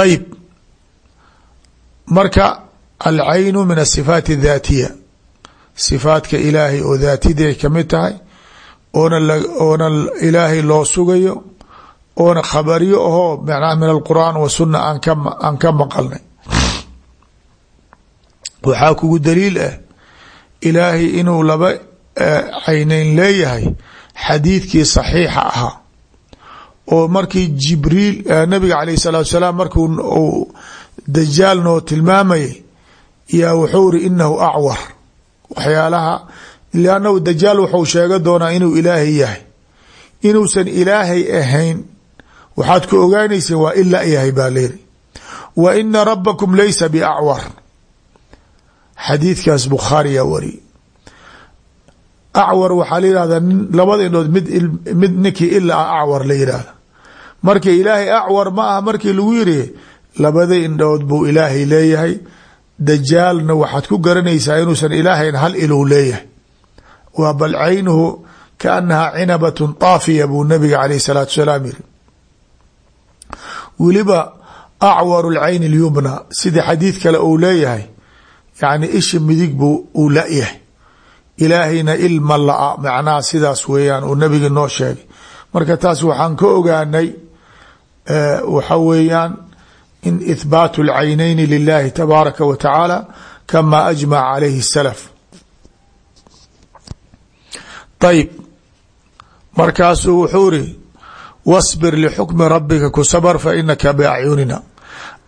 Ayib marka alcaynu min asifaat اdaatiya sifaadka ilaahay oo daatiday ka mid tahay oona oona ilaahay loo sugayo oona khabariyo ahoo mnaa min alqur'aan wa suna aan ka aan ka maqalnay. Waxaa kugu daliil ah ilaahay inuu laba cayneyn leeyahay xadiidkii saxiixa ahaa. Oo markii jibriil nabiga alayh الsalatu salaam markuu uu noo tilmaamayay yaa wuxuu iri inahu acwar waxyaalaha lannahu dajaal wuxuu sheega doonaa inuu ilaahay yahay inuusan ilaahay ahayn waxaad ku ogaanaysa waa ila yahay baa leeri wa ina rabakum laysa biacwar xadiidkaas bukhaariyaa wari acwar waxaa la yihahdaa labada indhood mid mid ninkii ilaa acwar la marka ilaahay acwar ma aha markii lagu yiri labada indhood buu ilaahay leeyahay dajaalna waxaad ku garanaysaa inuusan ilaahayn hal iluu leeyahay waa bal caynuhu kaanaha cinabatun طaafiya buu nabiga alayh الsalaatu salaam yiri weliba acwaru lcayni اlyumna sida xadiid kale uu leeyahay yani isha midig buu uu la-yahay ilaahayna ilma la-a macnaha sidaas weeyaan uu nabiga noo sheegay marka taas waxaan ka ogaanay waxa weeyaan in ithbaatu اlcaynayni lilahi tabaaraka wa tacaala kama ajmaca calayhi اsalaf ayb markaasuu wuxuu iri wasbir lixukmi rabbika ku sabr fainaka biacyunina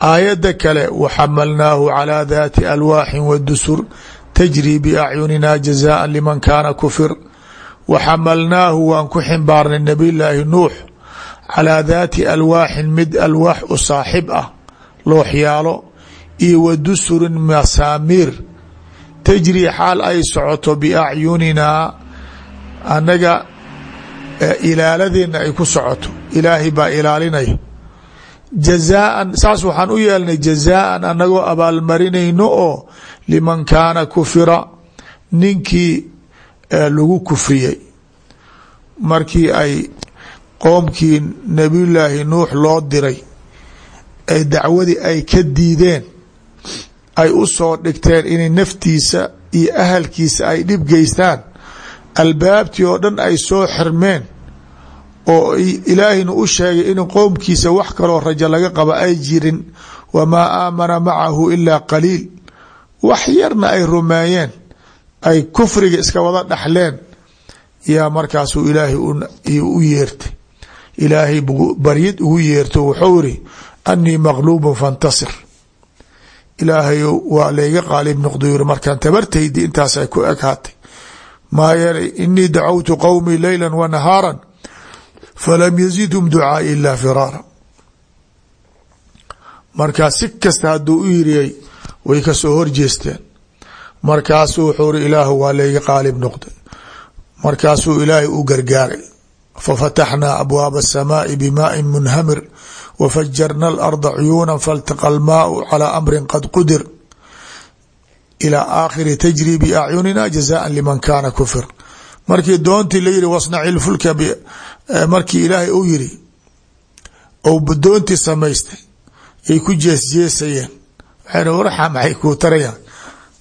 aayadda kale waxamalnaahu calى dati alwaaxi wadusur tajri biacyunina jazaءa liman kaana kufir waxamalnaahu waan ku ximbaarnay nabiy laahi nuux calىa daati alwaaxin mid alwaax u saaxib ah looxyaalo iyo wa dusurin masaamiir tajri xaal ay socoto biacyuninaa annaga ilaaladeena ay ku socoto. Ilaahay baa ilaalinaya jazaaan saas waxaan u yeelnay jazaaan annagoo abaalmarinayno oo liman kaana kufira ninkii lagu kufriyey. Markii ay qoomkii nabiyullaahi nuux loo diray ay dacwadii ay ka diideen ay u soo dhigteen inay naftiisa iyo ahalkiisa ay dhib geystaan albaabtii oo dhan ay soo xirmeen oo ilaahayna u sheegay in qoomkiisa wax kaloo rajo laga qaba ay jirin wamaa aamana macahu ilaa qaliil. Wax yarna ay rumeeyeen ay kufriga iska wada dhaxleen. Yaa markaasuu ilaahay u yeertay. Ilaahay baryid ugu yeerto wuxuu iri anii maqluubun fantasir. Ilaahay waa layga qaalib yiri markaan tabartaydi intaasay ku eghaatay maa yeelay inii dacawtu qowmii leyla wanahaara falam yazidhum ducaai ilaa firaara. Markaa si kasta hadduu u yiriyey way ka soo horjeesteen markaasuu wuxuu ri ilaahu waa layga qaalib noqday. Markaasuu ilaahay u gargaaray fafataxnaa abwaaba asamaai bimaai munhamir wafajarna alarda cuyuuna faاltaqa almaau calaa amrin qad qudir ilى aakhiri tajri biacyunina jazaءa liman kana kufir markii doontii la yihi wasnaci fulka markii ilaahay u yiri ou doontii samaystay yay ku jeesjeesayeen waxayna waraxa maxay kuu tarayaan?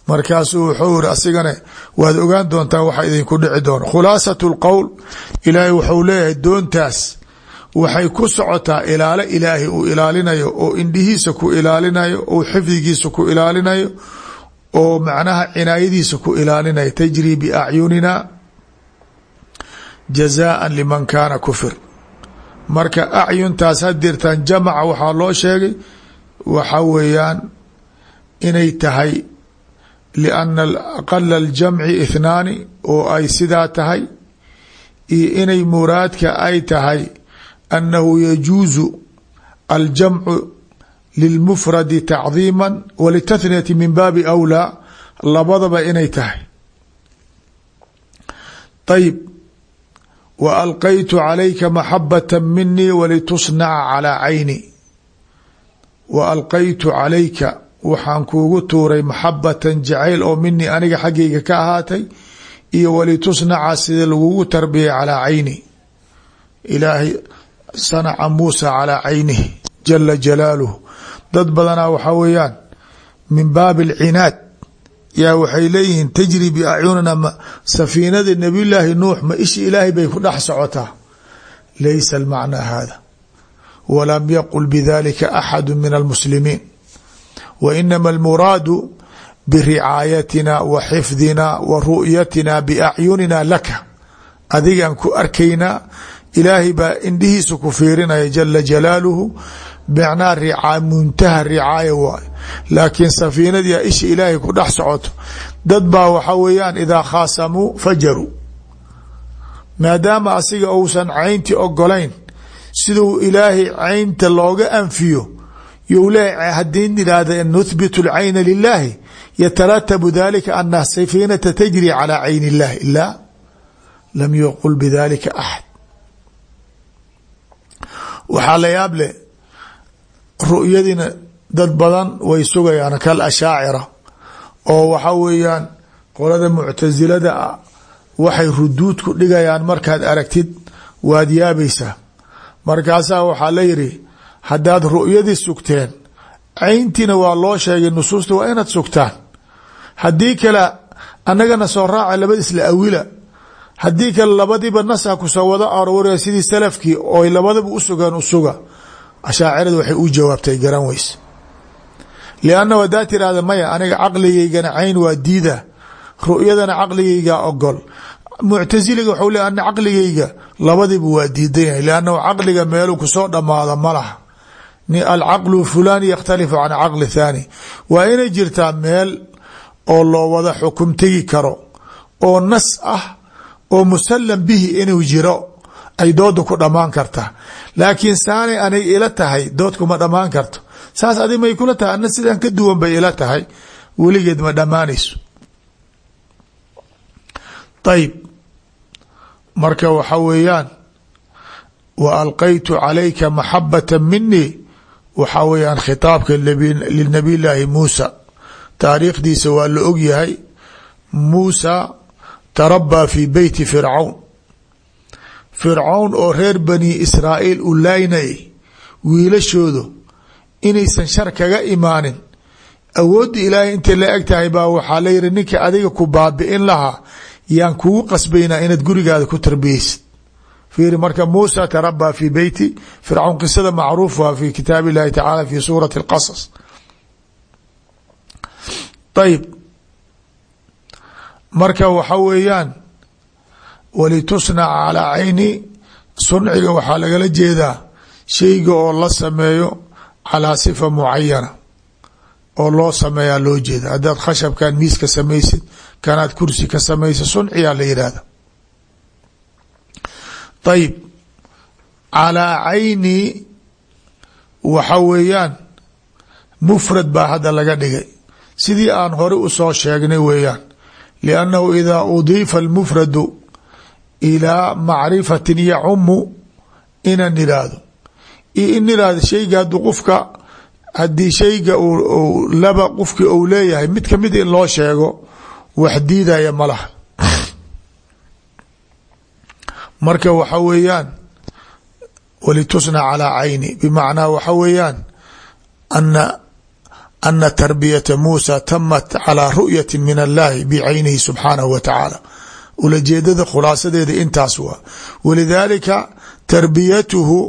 Markaasuu wuxuu iri asigana waad ogaan doontaa waxa idinku dhici doono khulaasat lqowl ilaahay wuxuu leeyahay doontaas waxay ku socotaa ilaalo ilaahay uu ilaalinayo oo indhihiisa ku ilaalinayo oo xifdigiisa ku ilaalinayo oo macnaha cinaayadiisa ku ilaalinayo tajri biacyunina jazaaa liman kaana kufir. Marka acyuntaas hadirtaan jamaca waxaa loo sheegay waxa weeyaan inay tahay lianna aqala aljamci ithnaani oo ay sidaa tahay iyo inay muraadka ay tahay annahu yajuusu aljamcu lilmufradi tacdiima walitathniyati min baabi awlaa labadaba inay tahay ayib wa alqaytu calayka maxabata minii walitusnaca calaa cayni wa alqaytu calayka waxaan kuugu tuuray maxabatan jacayl oo minii aniga xaggayga ka ahaatay iyo walitusnaca sida lagugu tarbiyay calaa cayni ilaahay sanaca muusa calaa caynihi jala jalaaluhu dad badanaa waxaa weeyaan min baabi alcinaad yaa waxay leeyihiin tajri biacyunina safiinada nabiy llaahi nuux ma ishi ilaahay bay ku dhex socotaa. Laysa almacnaa hada walam yaqul bidalika axadu min almuslimiin. Wa inama almuraadu biricaayatina wa xifdina wa ru'yatina biacyunina laka. Adigaan ku arkaynaa ilaahay baa indhihiisa ku fiirinaya jala jalaaluhu macnaa rica muntaha ricaaya waay laakiin safiinadii a isha ilaahay ku dhex socoto. Dad baa waxa weeyaan idaa khaasamuu fajaruu. Maadaama asiga uusan caynti ogolayn siduu ilaahay caynta looga anfiyo you leeyahay haddii yidhaahda nuthbitu alcayna lilaahi yataratabu dalika ana safiinata tajri calaa cayni illahi ilaa lam yaqul bidalika axad waxaa la yaab leh ru'yadiina dad badan way sugayaan kal ashaacira oo waxa weeyaan qolada muctasilada ah waxay ruduud ku dhigayaan markaad aragtid waad yaabaysaa. Markaasaa waxaa la yidhi haddaad ru'yadii sugteen cayntiina waa loo sheegay nusuusta waa inaad sugtaan. Haddii kale annagana soo raaca labadiis la awila. Haddii kale labadiiba nasha ku soo wada arooraya sidii salafkii oy labadaba u sugaan u suga ashaacirada waxay u jawaabtay garan weyse liannahu haddaa tirahda maya aniga caqligaygana cayn waa diida. Ru'yadana caqligaygaa ogol muctasiliga waxau leey ana caqligayga labadiiba waa diidan yahay liannahu caqliga meelu ku soo dhammaado ma laha. Alcaqlu fulani yakhtalifu can caqli thaani. Waa inay jirtaa meel oo loo wada xukum tegi karo oo nas ah oo musalam bihi inuu jiro ay dooda ku dhammaan kartaa laakiin saanay anay ila tahay dood kuma dhammaan karto. Saas adig may kula tahay ana sidaan ka duwan bay ila tahay. Weligeed ma dhammaanayso. Ayib marka waxa weeyaan wa alqaytu calayka maxabata minii waxaa weeyaan khitaabka linabiy llaahi muusa. Taariikhdiisa waa la og yahay. Muusa tarabaa fi beyti fircawn fircawn oo reer bani israa'iil u laaynayay wiilashoodu inaysan shar kaga imaanin. Awoodda ilaahay intay la eg tahay baa waxaa la yihi ninka adiga ku baabi'in lahaa yaan kugu qasbaynaa inaad gurigaada ku tarbiyeysid fiiri marka muusa tarabaa fi beyti fircawn qisada macruuf waa fi kitaab illahi tacaala fi suurati اlqasas ayib marka waxa weeyaan walitusnaca calaa cayni sunciga waxaa lagala jeedaa shayga oo la sameeyo calaa sifa mucayana oo loo sameeyaa loo jeeda haddaad khashabkan miis ka samaysid kanaad kursi ka samaysa sunciyaa la yidhaahda ayib calaa cayni waxa weeyaan mufrad baa hadda laga dhigay. Sidii aan hore u soo sheegnay weeyaan liannahu idaa udiifa almufradu ilaa macrifatin yacumu inan idhaahdo iyo in idhaahdo shayga hadduu qofka haddii shayga laba qofki ou leeyahay mid ka mid in loo sheego wax diidaya ma laha. Marka waxa weeyaan walitusna calaa cayni bimacnaa waxa weeyaan ana ana tarbiyata muusa tamat calaa ru'yati min allahi bicaynihi subxaanahu wa tacaala ulajeedada khulaasadeeda intaas waa. Walidaalika tarbiyatuhu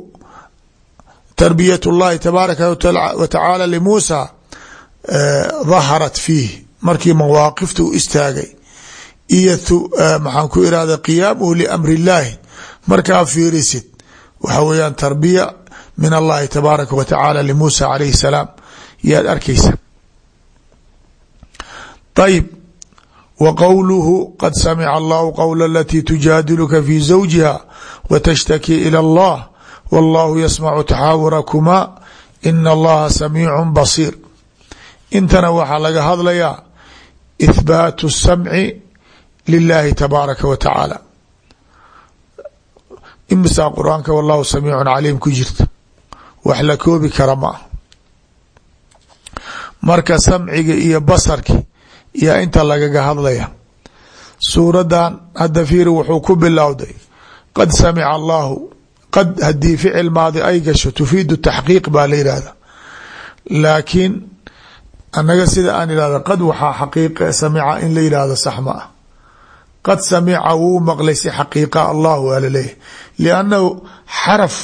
tarbiyat اllahi tabaaraka wa tacaala limuusa daharat fiih. Markii mawaaqifta u istaagay. Iyo maxaan ku irahda qiyaamuhu liamri اllahi markaa fiirisid. Waxa weeyaan tarbiya min allahi tabaaraka wa tacaala limuusa calayhi salaam. Yaad arkaysa. Ayib w qowluhu qad samica allahu qowla alatii tujaadiluka fi zawjiha wa tashtaki ilى allah wallahu yasmacu taxaawurakumaa ina allaha samiicu basiir intana waxaa laga hadlayaa ithbaatu samci lilahi tabaaraka wa tacaala imisaa qur'aanka wallahu samiicun caliim ku jirta wax la koobi kara ma ah marka samciga iyo basarki yaa inta lagaga hadlaya. Suuradan hadda fiiri wuxuu ku bilowday qad samica allahu qad haddii ficil maadi ay gasho tufiidu taxqiiq baa la yidhahda laakiin sida aan idhahda qad waxaa xaqiiqa samica in la yidhaahdo sax ma ah. Qad samica wuu maqlay si xaqiiqa allah waa laleeyahy liannahu xaraf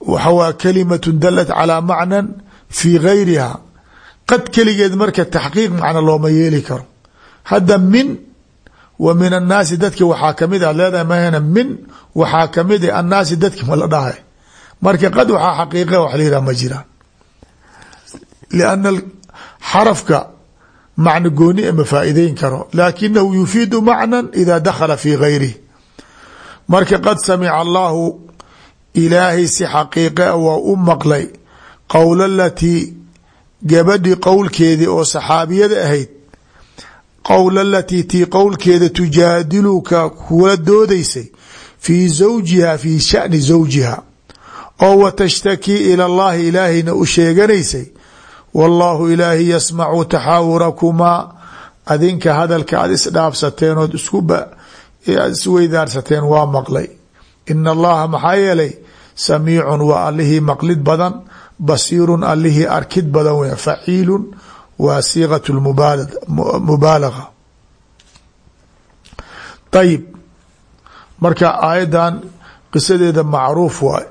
waxa waa kalimatu dalat calaa macnan fii gayriha qad keligeed marka taxqiiq macna looma yeeli karo. Hadda min wa min annaasi dadki waxaa ka mid a leedahay mahana min waxaa ka mid a annaasi dadki ma la dhahay. Marka qad waxaa xaqiiqa wax la yihah ma jiraan. Lianna xarafka macna gooni ma faa'iideyn karo. Laakinahu yufiidu macnan ida dakhala fi gayrihi. Marka qad samica allahu ilaahay si maqlay qowl alatii gabadhi qowlkeedii oo saxaabiyada ahayd qowl alatii tii qowlkeeda tujaadiluka kula doodaysay fii zawjiha fii shani zawjiha oo wa tashtakii ila allahi ilaahayna u sheeganaysay wallaahu ilaahi yasmacu taxaawurakumaa adinka hadalka aad isdhaafsateen ood isweydaarsateen waa maqlay. Ina allaha maxaa yeelay samiicun waa allihii maqlid badan basiirun allihii arkid badan weya faciilun waa siiqat mubaalaga. Ayib marka aayaddan qisadeeda macruuf waay.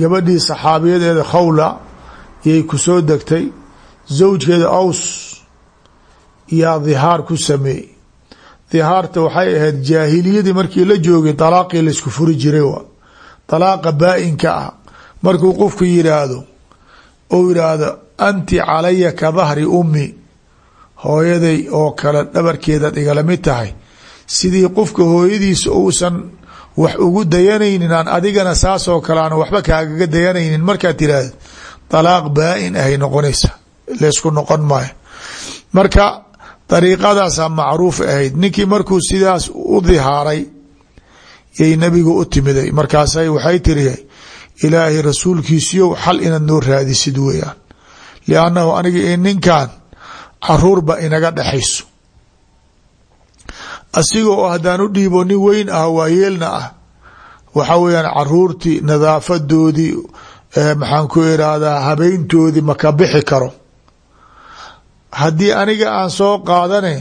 Gabadhii saxaabiyadeeda khawla yay ku soo degtay zawjkeeda aws yaa dhihaar ku sameeyey. Dhihaarta waxay ahayd jaahiliyadii markii la joogay dalaaqii laysku furi jiray waa. Dalaaqa baa-inka ah markuu qofku yidhaahdo ou yidhaahdo anti calaya ka dahri ummi. Hooyaday oo kale dhabarkeedaad igala mid tahay. Sidii qofka hooyadiisa uusan wax ugu dayanaynin aan adigana saasoo kale aan waxba kaagaga dayanaynin. Markaad tiraahdo dalaaq baa-in ahay noqonaysa laysku noqon maayo. Marka dariiqadaasaa macruuf ahayd ninkii markuu sidaas u dhihaaray yay nabigu u timiday. Markaasay waxay tiri ilaahay rasuulkiisiyow xal inaad noo raadisid weeyaan. Liannahu aniga i ninkan caruurba inaga dhexayso. Asiga oo haddaan u dhiibo nin weyn ah waayeelna ah. Waxa weeyaan caruurtii nadaafadoodii maxaan ku irahdaa habeyntoodii maka bixi karo. Haddii aniga aan soo qaadane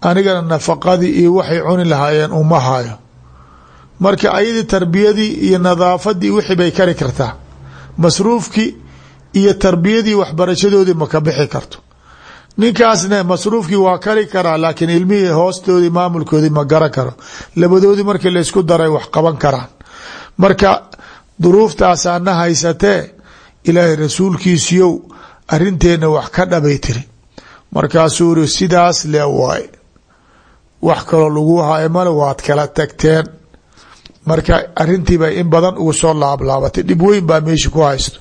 anigana nafaqadii iyo waxay cuni lahaayeen uma hayo marka ayadii tarbiyadii iyo nadaafadii wixii bay kari kartaa. Masruufkii iyo tarbiyadii waxbarashadoodii maka bixi karto. Ninkaasna masruufkii waa kari karaa laakiin ilmihii hoostoodii maamulkoodii ma garan karo. Labadoodii markii laysku daray wax qaban karaan. Marka duruuftaasaana haysatee ilaahay rasuulkiisiyow arinteenna wax ka dhabay tiri. Markaasuu iri sidaas le wax kaloo lagu hayo male waad kala tagteen marka arintiibay in badan ugu soo laablaabatay dhib weyn baa meesha ku haysto.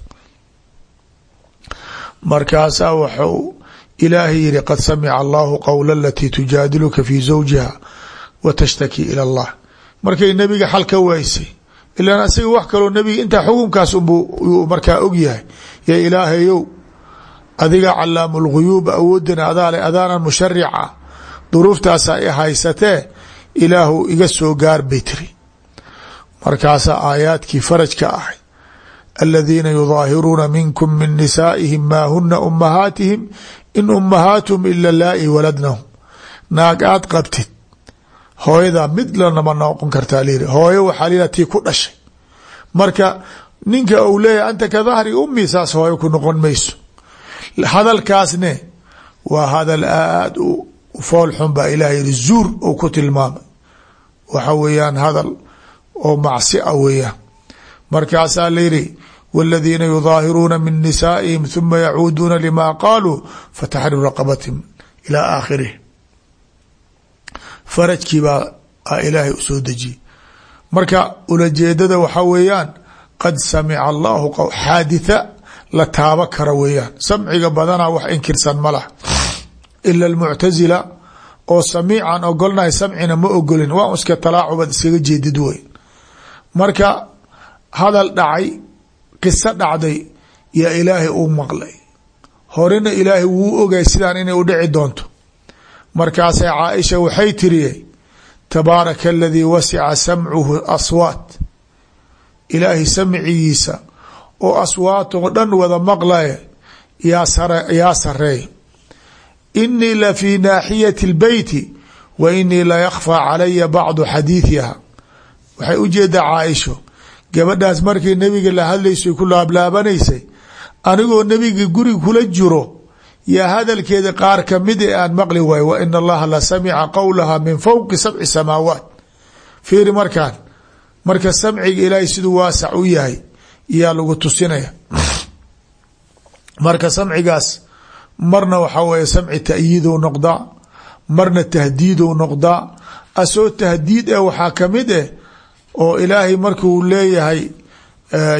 Markaasaa waxuu ilaahay yihi qad samica allahu qowla alatii tujaadiluka fi zawjiha wa tashtaki ila allah. Markay nebiga xal ka waaysay ilaan asiga wax kaloo nebiga intaa xukunkaas unbuu markaa og yahay ya ilaahayow adiga calaamu lguyuub awoodana adaale adaanan musharica duruuftaasa i haysatee ilaahu iga soo gaar bay tiri markaasaa aayaadkii farajka ahay aladiina yudaahiruuna minkum min nisaa'ihim maa huna ummahaatihim in ummahaatuhum ila laa-i waladnahum. Naag aad qabtid. Hooyadaa mid lanama noqon kartaa lyiri hooyo waxaa lyidhaha tii ku dhashay. Marka ninka uu leeyahay anta ka dahri ummi saas hooyo ku noqon mayso. Hadalkaasne waa hadal aad u fool xun baa ilaah yihi zuur ou ku tilmaamay. Waxa weeyaan hadal oo macsi ah a weeyaan markaasaa layidhi wاladiina yudaahiruuna min nisaa'ihim huma yacuuduuna lima qaaluu fataxriru raqabatihim ilaa aakhirih farajkii baa ilaahay u soo dejiyey marka ulajeedada waxaa weeyaan qad samica allahu xaaditha la taabo kara weeyaan. Samciga badanaa wax inkirsan ma lah ila almuctasila oo samiican ogolnahay samcina ma ogolin. Waa iska talaacubad iskaga jeedid wey marka hadal dhacay qiso dhacday yaa ilaahay uu maqlay horena ilaahay wuu ogay sidaan inay u dhici doonto markaasay caaisha waxay tiri tabaaraka aladii wasica samcuhu aswaat ilaahay samcigiisa oo aswaat oo dhan wada maqlaya yaa sareey inii la fii naaxiyati اlbeyti wa inii la yakfى calaya bacdu xadiiثiha waxay u jeedaa caaisho gabadhaas markii nebiga la hadlaysay ku laablaabaneysay anigoo nebiga guriga kula jiro yaa hadalkeeda qaar ka mid e aan maqli waayo wa ina allaha la samica qowlaha min fowqi sabci samaawaat. Fiiri markaan marka samciga ilaahay siduu waasac u yahay yaa lagu tusinaya. Marka samcigaas marna waxaa weeye samci ta'yiidou noqdaa marna tahdiidou noqdaa. Asoo tahdiid eh waxaa ka mid eh oo ilaahay markuu leeyahay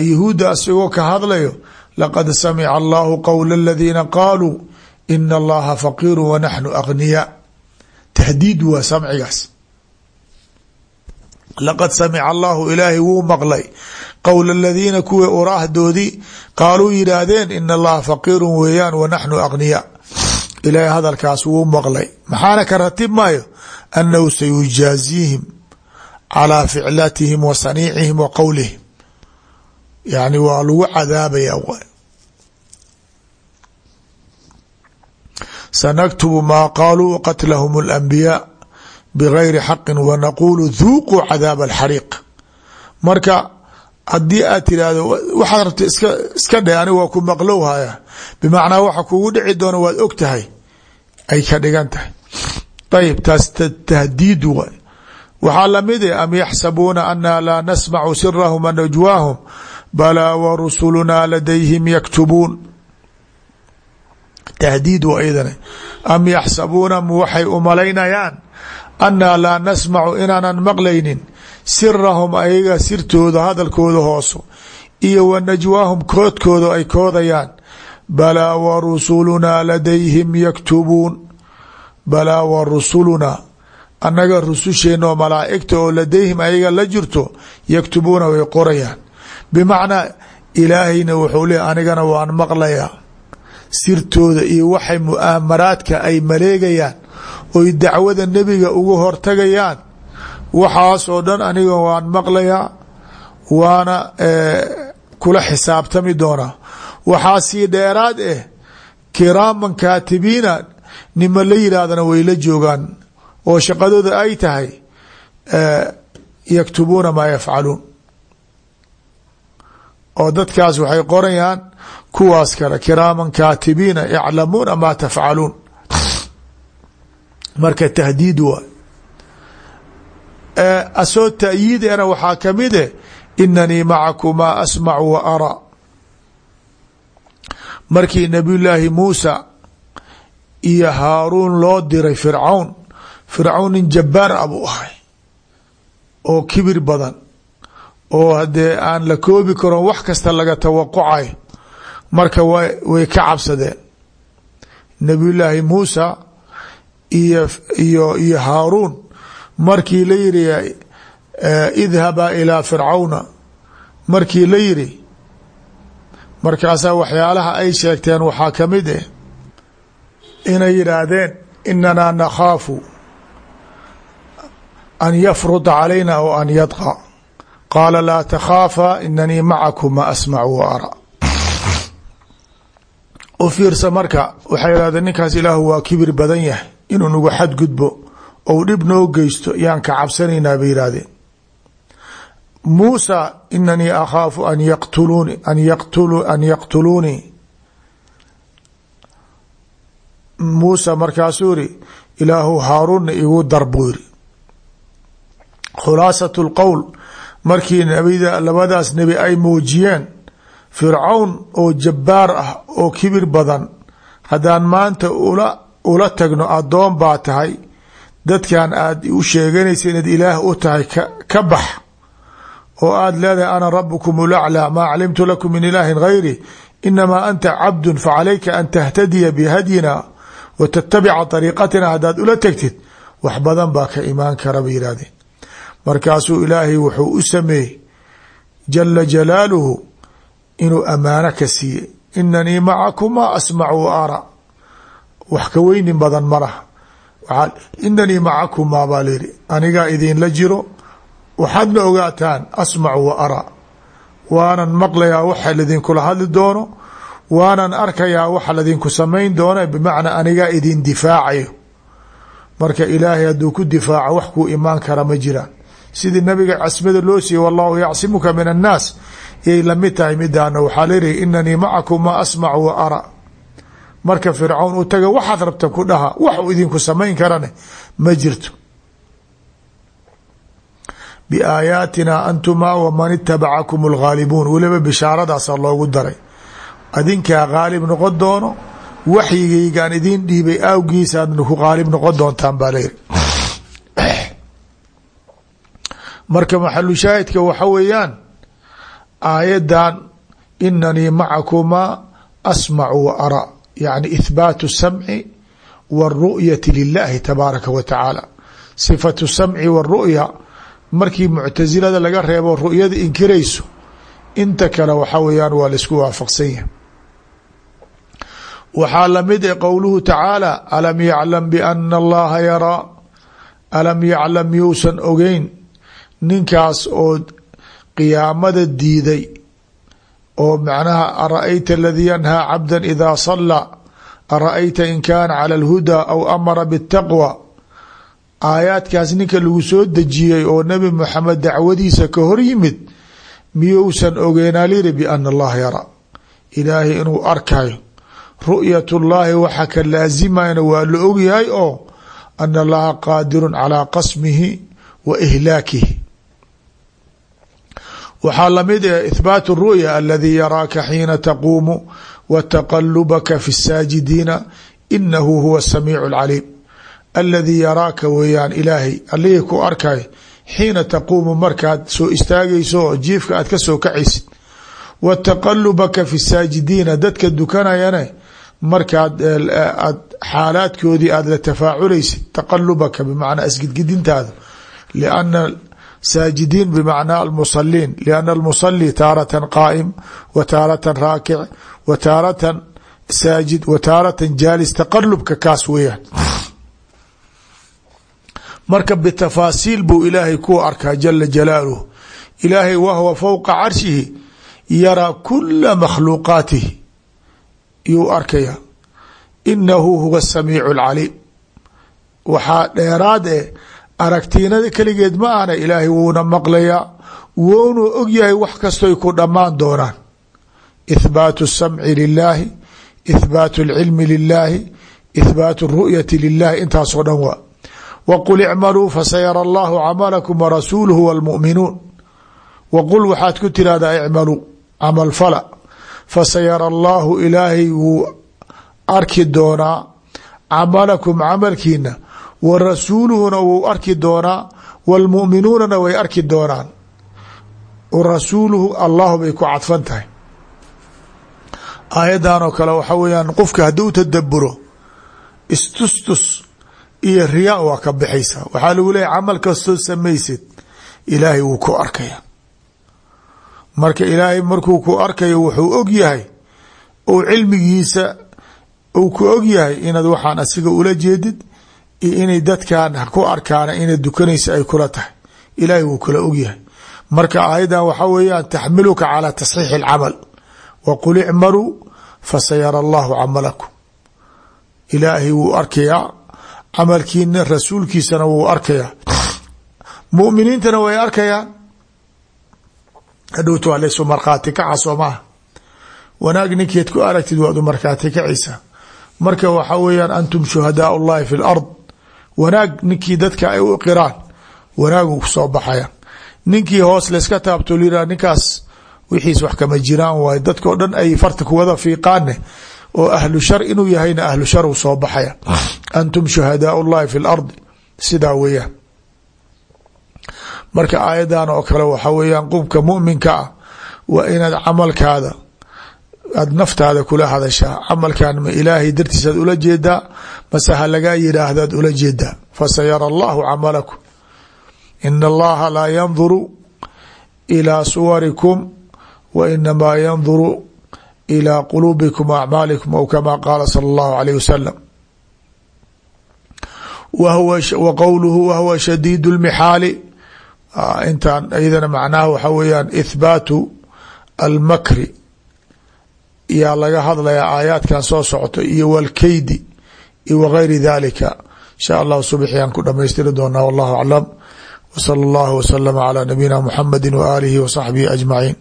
yahuudda asagoo ka hadlayo laqad samica allahu qowla aladiina qaaluu ina allaha faqiiru wa naxnu aghniyaa. Tahdiid waa samcigaas. Laqad samica allahu ilaahay wuu maqlay qowla aladiina kuwii oraahdoodii qaaluu yidhaahdeen ina allaha faqiirun weeyaan wa naxnu aghniyaa. Ilaahay hadalkaas wuu maqlay. Maxaana ka ratib maayo? Annahu sayujaaziihim calaa ficlatihim wa saniicihim wa qowlihim yani waa lagu cadaabaya sanaktubu maa qaaluu qatlahum اlanbiyaa bgayri xaqi wanaqulu dhuuquu cadaab alxariiq marka haddii aad tirahdo waxaad rabta iska iska dhe aniga waa ku maqlowhaya bimacnaa waxa kugu dhici doona waad og tahay ay ka dhigan tahay. ayib taas tahdiid waay waxaa la mid e am yaxsabuuna ana laa nasmacu sirahum wa najwaahum balaa warusulunaa ladayhim yaktubuun. Tahdiid wa idane am yaxsabuuna m waxay umalaynayaan annaa laa nasmacu inaanan maqlaynin sirahum ayaga sirtooda hadalkooda hooso iyo wa najwaahum koodkooda ay koodayaan balaa wa rusulunaa ladayhim yaktubuun balaa wa rusulunaa annaga rususheenna oo malaa'igta oo ladayhim ayaga la jirto yaktubuuna way qorayaan. Bimacnaa ilaahayna wuxuu leey anigana waan maqlayaa. Sirtooda iyo waxay mu'aamaraadka ay maleegayaan oy dacwada nebiga uga hortagayaan. Waxaasoo dhan aniga waan maqlayaa waana kula xisaabtami doonaa. Waxaa sii dheeraad eh kiraaman kaatibiina nima la yidhaahdana way la joogaan oo shaqadooda ay tahay yaktubuuna maa yafcaluun. Oo dadkaas waxay qorayaan kuwaas kale kiraaman kaatibiina yaclamuuna maa tafcaluun. Marka tahdiid waa asoo ta'yiidena waxaa ka mid eh inanii macakumaa asmacu wa araa. Markii nabiy llaahi muusa iyo haaruun loo diray fircawn fircawn nin jabbaar a buu ahay oo kibir badan oo haddee aan la koobi karon wax kasta laga tawaqucayo marka wa way ka cabsadeen. Nabiy llaahi muusa iyo iyo iyo haaruun markii la yiri idhabaa ilaa fircawna markii la yiri markaasaa waxyaalaha ay sheegteen waxaa ka mid eh inay yidhaahdeen inanaa nakhaafu an yafruda calayna aw an yadqa qaala laa takhaafa inanii macakuma asmacu wa ara u fiirsa marka waxay yidhahdeen ninkaas ilaahu waa kibir badan yahay inuu nagu xadgudbo ou dhib noo geysto yaan ka cabsanaynaa bay yidhaahdeen muusa inanii akhaafu an yaqtuluuni an yaqtulu an yaqtuluunii muusa markaasuu yiri ilaahu haaruunna igu dar buu yiri khulaasat lqowl markii labadaas nebi ay muujiyeen fircawn oo jabbaar ah oo kibir badan haddaan maanta ula tagno addoon baa tahay dadkan aad u sheeganaysa inaad ilaah u tahay ka bax oo aad leedahay ana rabukum ulaclaa maa calimtu lakum min ilaahin gayri inamaa anta cabdun facalayka an tahtadiya bihadyina wa tatabica ariiqatina haddaad ula tegtid wax badan baa ka imaan kara bay markaasuu ilaahay wuxuu u sameeyey jala jalaaluhu inuu ammaano ka siiyey. Inanii macakuma asmacu wa ara wax ka weynin badan ma laha. Inanii macakumaa baa layihi anigaa idinla jiro waxaadna ogaataan asmacu wa ara waanan maqlayaa waxa ladinkula hadli doono waanan arkayaa waxa ladinku samayn doona bimacnaa anigaa idin difaacayo. Marka ilaahay hadduu ku difaaco wax kuu imaan kara ma jiraan sidii nabiga casmada loo siiyey wallahu yacsimuka min annaas. Yay la mid tahay midaana waxaa leeyihi inanii macakum ma asmacu wa ara. Marka fircawn u taga waxaad rabta ku dhaha wax uu idinku samayn karane ma jirto. Biaayaatina antuma waman itabacakum alghaalibuun. Weliba bishaaradaasa loogu daray. Adinkaa haalib noqon doono waxyigaygaan idin dhiibay awgiisaadna ku haalib noqon doontaan baa leyihi marka maxalu shaahidka waxa weeyaan aayaddan inanii macakumaa asmacu wa ara yani ithbaatu samci wاru'yati lilahi tabaaraka wa tacaala. Sifatu samci waru'ya markii muctasilada laga reebo ru'yada inkirayso inta kale waxa weeyaan waa la isku waafaqsan yahay. Waxaa la mid e qowluhu tacaala alam yaclam biana allaha yaraa alam yaclam yuusan ogeyn ninkaas oo qiyaamada diiday oo macnaha ara-ayta aladii yanhaa cabda ida salaa ara-ayta in kaana cala alhudaa aw amara bitaqwa aayaadkaas ninka lagu soo dejiyey oo nebi moxamed dacwadiisa ka hor yimid miyuusan ogeenaa liri biana allaha yara. Ilaahay inuu arkayo ru'yat llahi waxa ka laazimayna waa la ogyahay oo ana allaha qaadirun calaa qasmihi wa ihlaakihi waxaa la mid ah ithbaat ru'ya aladii yaraaka xiina taquumu wa taqalubaka fi saajidiina inahu huwa samiicu lcaliim aladii yaraaka weeyaan ilaahay allihii ku arkay xiina taquumu markaad soo istaagayso oo jiifka aad ka soo kacaysid. Wa taqalubaka fi saajidiina dadka dukanayane markaad aad xaalaadkoodii aada la tafaaculaysid taqalubaka bimacnaa saajidiin bmacnaa almusaliin lianna almusali taaratan qaa'im wa taaratan raakic wa taaratan saajid wa taaratan jaalis taqalubka kaas weeyaan marka bitafaasiil buu ilaahay kuu arkaa jala jalaaluh ilaahay wahwa fowqa carshihi yaraa kula makhluuqaatihi yuu arkaya inahu huwa samiicu alcaliim waxaa dheeraad eh aragtiinada keligeed ma ahna ilaahay wuuna maqlayaa wouna og yahay wax kastoy ku dhammaan doonaan. Ithbaatu samci lilaahi ithbaatu alcilmi lilaahi ithbaatu ru'yati lilahi intaasoo dhan waa. Wqul icmaluu fasayara allahu camalakum warasuuluhu wاlmu'minuun waqul waxaad ku tirahdaa icmaluu camal fala. Fasayara allahu ilaahay wuu arki doonaa camalakum camalkiina wa rasuuluhuna wuu arki doonaa wاlmu'minuunana way arki doonaan. Rasuuluhu allahu bay ku cadfan tahay. Aayaddan oo kale waxa weeyaan qofka hadduu tadaburo istustus iyo riyaa waa ka bixaysaa waxaa lagu leeyahy camal kastoo samaysid ilaahay wuu ku arkaya. Marka ilaahay markuu ku arkayo wuxuu og yahay ou cilmigiisa uu ku og inaad waxaan asiga ula jeedid iyo inay dadkan ku arkaana inaad dukanaysa ay kula tahay. Ilaahay wuu kula og yahay. Marka aayaddan waxaa weeyaan taxmiluka calaa tasxiixi alcamal. Wa qul icmaluu fasayara allahu camalakum. Ilaahay wuu arkayaa camalkiina rasuulkiisana wuu arkayaa. Muminiintana way arkayaan. Hadhowta waa laysu markhaati kaca wanaag ninkeed ku aragtid waad u markhaati kacaysaa. Marka waxaa weeyaan antum shuhadaa llahi fi lard wanaag ninkii dadka ay u qiraan. Wanaagu ku soo baxaya. Ninkii hoos layska taabto liraa ninkaas wixiis wax kama jiraan waay dadkao dhan ay farta kuwada fiiqaane oo ahlu shar inuu yahayna ahlu shar u soo baxaya. Antum shuhadaa llahi fi lardi sidaa weeyaan. Marka aayadan oo kale waxa weeyaan qubka muminka ah waa inaad camalkaada aad naftaada kula hadashaa camalkan ma ilaahay dartiisaad ula jeedaa mase ha lagaa yidhaahdaad ula jeedaa fasayara allahu camalakum. Ina allaha laa yanduru ilaa suwarikum wa inamaa yanduru ilaa quluubikum acmaalikum aw kama qaala sala allahu alayh wasalam wa qowluhu wahuwa shadiid lmixaali ah, intaan ayadana macnaha waxaa weeyaan ithbaatu almakri yaa laga hadlaya aayaadkan soo socoto iyo walkeydi iyo wagayri dalika insha allahu subxiyaan ku dhamaystiri doonaa wallahu aclam w salى اllahu wslama calى nabiyina muxamadi w aalihi wa saxbihi ajmaciin